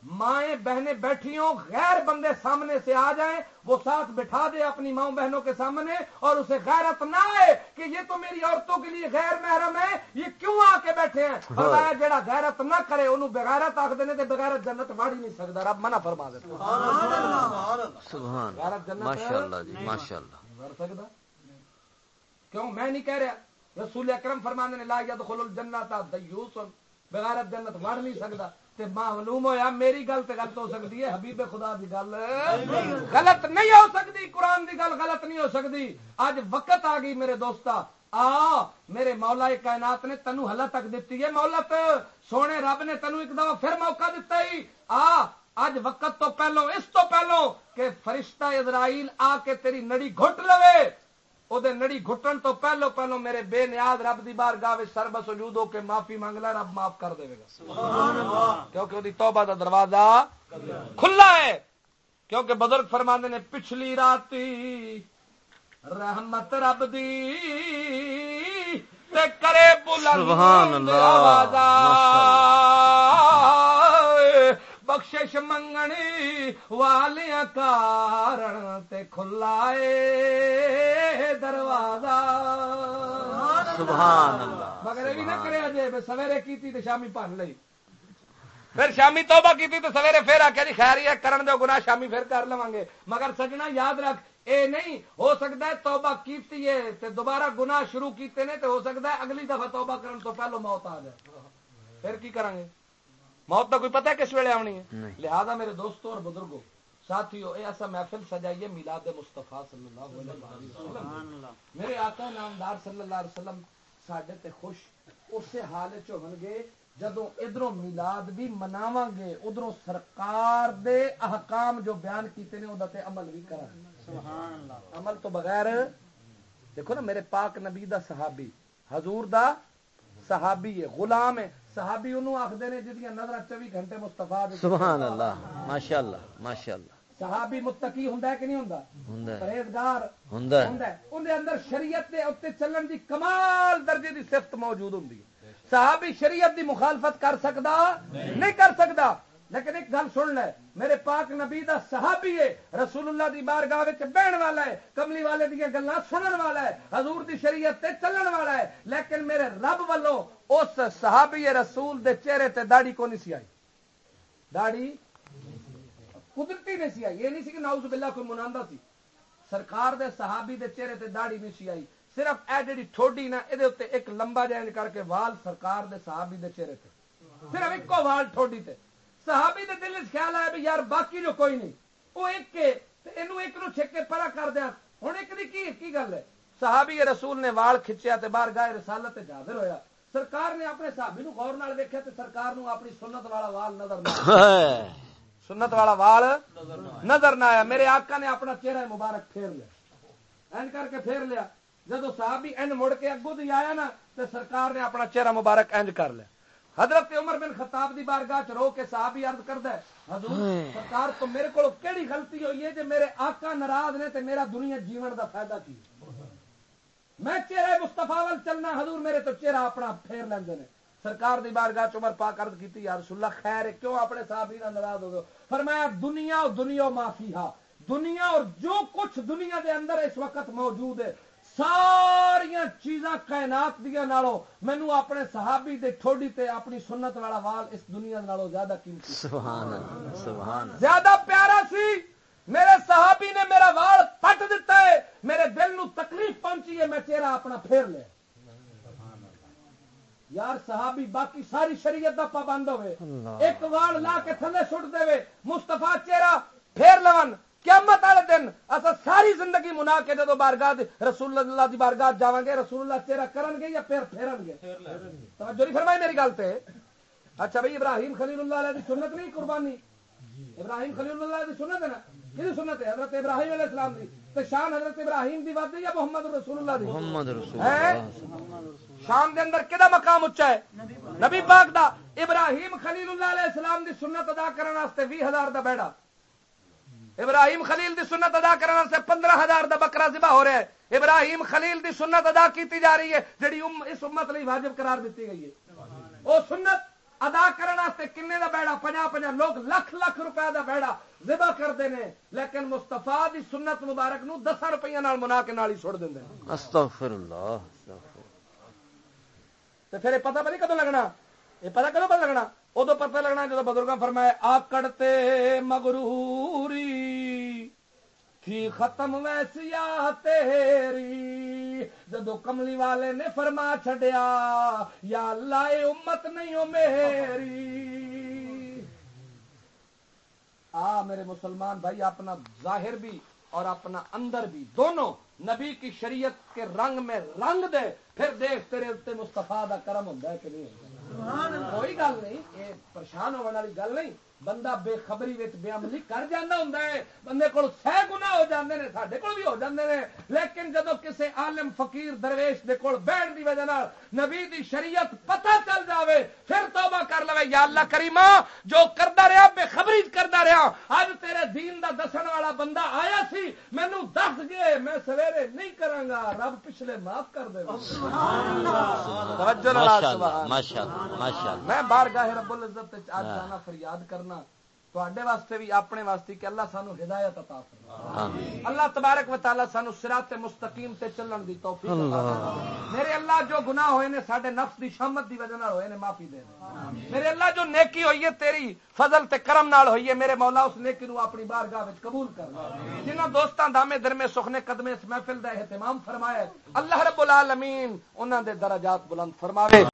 مائیں بہنیں بیٹھی ہوں غیر بندے سامنے سے آ جائیں وہ ساتھ بٹھا دے اپنی ماؤں بہنوں کے سامنے اور اسے غیرت نہ آئے کہ یہ تو میری عورتوں کے لیے غیر محرم ہے یہ کیوں آ کے بیٹھے ہیں؟ فرمایا جڑا غیرت نہ کرے انہوں بغیرت آخ دینے تے بغیرت جنت واڑ ہی نہیں سکتا رب منع فرما دیتا۔ سبحان غیرت جنت ماشاء اللہ جی ماشاء اللہ کر سکتا کیوں میں نہیں کہہ رہا؟ رسول اکرم فرمانے نے لا يدخل الجنت دیوس بغیرت جنت وڑ نہیں سکتا تے معلوم ہویا میری گل تے غلط ہو سکتی ہے حبیب خدا دی گل۔ غلط نہیں ہو سکتی قرآن دی گل غلط نہیں ہو سکتی اج وقت آ گئی میرے دوستا آ میرے مولا کائنات نے تینو حل تک دیتی ہے مولت سونے رب نے تینو ایک دفعہ پھر موقع دیتا ہی۔ آ اج وقت تو پہلو اس تو پہلو کہ فرشتہ اسرائیل آ کے تیری نڑی گھٹ لوے۔ وہ نڑی گھٹن تو پہلو پہلو میرے بے نیاد رب دی بار گاہ سر بس وجود ہو کے معافی مانگ لے رب معاف کر دے گا کیونکہ وہ توبہ دا دروازہ کھلا ہے کیونکہ بزرگ فرماندے نے پچھلی راتی رحمت رب دی تے کرے بلند سبحان اللہ بخشش منگنی والیاں کارن تے کھلا اے دروازہ سبحان اللہ مگر بھی نہ کرے بھی سویرے کیتی تے شامی بھن لئی پھر شامی توبہ کیتی تے سویرے پھر آکھیا جی خیر یہ کرن دو گناہ شامی پھر کر لواں گے مگر سجنا یاد رکھ اے نہیں ہو سکتا ہے توبہ کیتی ہے تے دوبارہ گناہ شروع کیتے نے تے ہو سکتا ہے اگلی دفعہ توبہ کرن تو پہلو موت آ جائے پھر کی کریں گے موت کا کوئی پتہ ہے کس ویلے آنی ہے۔ لہذا میرے دوستوں اور بزرگوں ساتھیو اے ایسا محفل سجائیے میلاد مصطفیٰ صلی اللہ علیہ وسلم۔ میرے آقا نامدار صلی اللہ علیہ وسلم ساڈے تے خوش اسی حال چ ہون گے جدوں ادھروں میلاد بھی مناواں گے ادھروں سرکار دے احکام جو بیان کیتے نے اودے تے عمل بھی کران سبحان اللہ۔ عمل تو بغیر دیکھو نا میرے پاک نبی دا صحابی حضور دا صحابی ہے غلام ہے۔ صحابی انہوں آخدے نے جدیاں نظر 24 گھنٹے دے سبحان اللہ ماشاء اللہ ماشاء اللہ صحابی متقی ہے کہ نہیں ہے۔ پرہیزگار اون دے اندر شریعت دے اوتے چلن دی کمال درجے دی صفت موجود ہے۔ صحابی شریعت دی مخالفت کر سکدا؟ نہیں کر سکدا۔ لیکن ایک گل سن لے، میرے پاک نبی دا صحابی ہے، رسول اللہ دی بارگاہ وچ بہن والا ہے، کملی والے دی گلاں سنن والا ہے، حضور دی شریعت تے چلن والا ہے، لیکن میرے رب والوں اس صحابی رسول دے چہرے تے داڑھی کو نہیں سی آئی؟ داڑھی قدرتی نہیں سی آئی، یہ نہیں سی کہ ناؤز باللہ کوئی مناندہ سی۔ سرکار دے صحابی دے چہرے تے داڑھی نہیں سی آئی، صرف اے جڑی ٹھوڈی نا اے دے اوتے ایک لمبا جہا کر کے وال سرکار دے صحابی دے چہرے تے۔ صرف ایکو وال ٹھوڈی تے۔ صحابی دے دل خیال آیا بھی یار باقی جو کوئی نہیں۔ او ایک کے تے اینو ایک نو چھک کے پرا کر دیا۔ ہن ایک دی کی کی گل ہے؟ صحابی رسول نے وال کھچیا تے باہر گائے رسالت تے حاضر ہویا۔ سرکار نے اپنے صحابی نو غور نال ویکھیا تے سرکار نو اپنی سنت والا وال نظر نہ سنت والا وال نظر نہ آیا۔ میرے آقا نے اپنا چہرہ مبارک پھیر لیا۔ این کر کے پھیر لیا۔ جدو صحابی این مڑ کے اگو دی آیا نا تو سرکار نے اپنا چہرہ مبارک اینج کر لیا۔ حضرت عمر بن خطاب دی بارگاہ چ رو کے صحابی عرض کردا ہے حضور سرکار تو میرے کو کیڑی غلطی ہوئی ہے کہ میرے آقا ناراض نے تے میرا دنیا جیون دا فائدہ کی؟ میں چہرہ مصطفیٰ ول چلنا حضور میرے تو چہرہ اپنا پھیر لیندے نے۔ سرکار دی بارگاہ چ عمر پاک عرض کیتی یا رسول اللہ خیر ہے کیوں اپنے صحابی نال ناراض ہو گئے فرمایا دنیا اور دنیا مافیہا دنیا اور جو کچھ دنیا دے اندر اس وقت موجود ہے ساریا چیزاں کائنات دیا نالوں مینو اپنے صحابی دے ٹھوڈی تے اپنی سنت والا وال اس دنیا نالوں زیادہ قیمتی سبحان اللہ سبحان زیادہ پیارا سی۔ میرے صحابی نے میرا وال پٹ دیتا ہے۔ میرے دل نو تکلیف پہنچی ہے میں چہرہ اپنا پھیر لیا۔ یار صحابی باقی ساری شریعت دا پابند ہوئے۔ ایک وال لا کے تھلے سٹ دے مستفا چہرہ پھیر لون۔ قیامت والے دن اصا ساری زندگی منا کے جدو بارگاہ رسول اللہ دی بارگاہ جاواں گے رسول اللہ چہرہ کرن گے یا پھر پھیرن گے؟ توجہ نہیں فرمائی میری گل تے؟ اچھا بھائی ابراہیم خلیل اللہ علیہ دی سنت نہیں قربانی؟ ابراہیم خلیل اللہ دی سنت ہے نا؟ یہ سنت ہے؟ حضرت ابراہیم علیہ السلام دی۔ تو شان حضرت ابراہیم دی بات یا محمد رسول اللہ دی؟ محمد رسول؟ اللہ۔ شام دے اندر کدا مقام اچا ہے؟ نبی پاک دا ابراہیم خلیل اللہ علیہ السلام دی سنت ادا کرنے واسطے 20000 دا بیڑا۔ ابراہیم خلیل دی سنت ادا کرنے واسطے 15000 دا بکرا ذبح ہو رہا ہے ابراہیم خلیل دی سنت ادا کیتی جا رہی ہے جڑی ام اس امت لئی واجب قرار دیتی گئی ہے۔ او سنت ادا کرنے کنے دا بیڑا؟ 50 50 لوگ لکھ لکھ روپے دا بیڑا ذبح کرتے ہیں۔ لیکن مستفا دی سنت مبارک نو 10 روپیہ نال منا کے نال ہی چھوڑ ہیں استغفر اللہ تو پھر پہ نہیں کدو لگنا؟ یہ پتا کدو پتا لگنا؟ ادو پتہ لگنا جب بزرگ فرمایا آکڑتے مغروری تھی ختم ویسیا تیری جدو کملی والے نے فرما چھڈیا یا اللہ اے امت نہیں ہو میری آ میرے مسلمان بھائی اپنا ظاہر بھی اور اپنا اندر بھی دونوں نبی کی شریعت کے رنگ میں رنگ دے پھر دیکھ تیرے مستفا دا کرم ہوتا ہے کہ نہیں ہوتا کوئی گل نہیں یہ پریشان ہونے والی گل نہیں۔ بندہ بے خبری وچ بے عملی کر جانا ہوں بندے کو سہ گنا ہو جاندے نے ساڈے کول بھی ہو جاندے نے۔ لیکن جدو کسے عالم فقیر درویش دے کول بیٹھ دی وجہ نال نبی دی شریعت پتہ چل جاوے پھر توبہ کر لوے یا اللہ کریما جو کردا رہیا بے خبری کردا رہیا اج تیرے دین دا دسن والا بندہ آیا سی مینوں دس گئے میں سویرے نہیں کراں گا رب پچھلے معاف کر دے۔ سبحان اللہ میں بارگاہ رب العزت اج جانا فریاد کرنا تواڈے واسطے بھی اپنے واسطے کہ اللہ سانو ہدایت عطا فرمائے اللہ تبارک و تعالی سانو صراط مستقیم تے چلن دی توفیق عطا فرمائے میرے اللہ جو گناہ ہوئے نے ساڈے نفس دی شہمت دی وجہ نال ہوئے نے معافی دے میرے اللہ جو نیکی ہوئی ہے تیری فضل تے کرم نال ہوئی ہے میرے مولا اس نیکی نو اپنی بارگاہ وچ قبول کر جنہاں دوستاں دامے درمے سخنے قدمے اس محفل دا اہتمام فرمایا اللہ رب العالمین انہاں دے درجات بلند فرماوے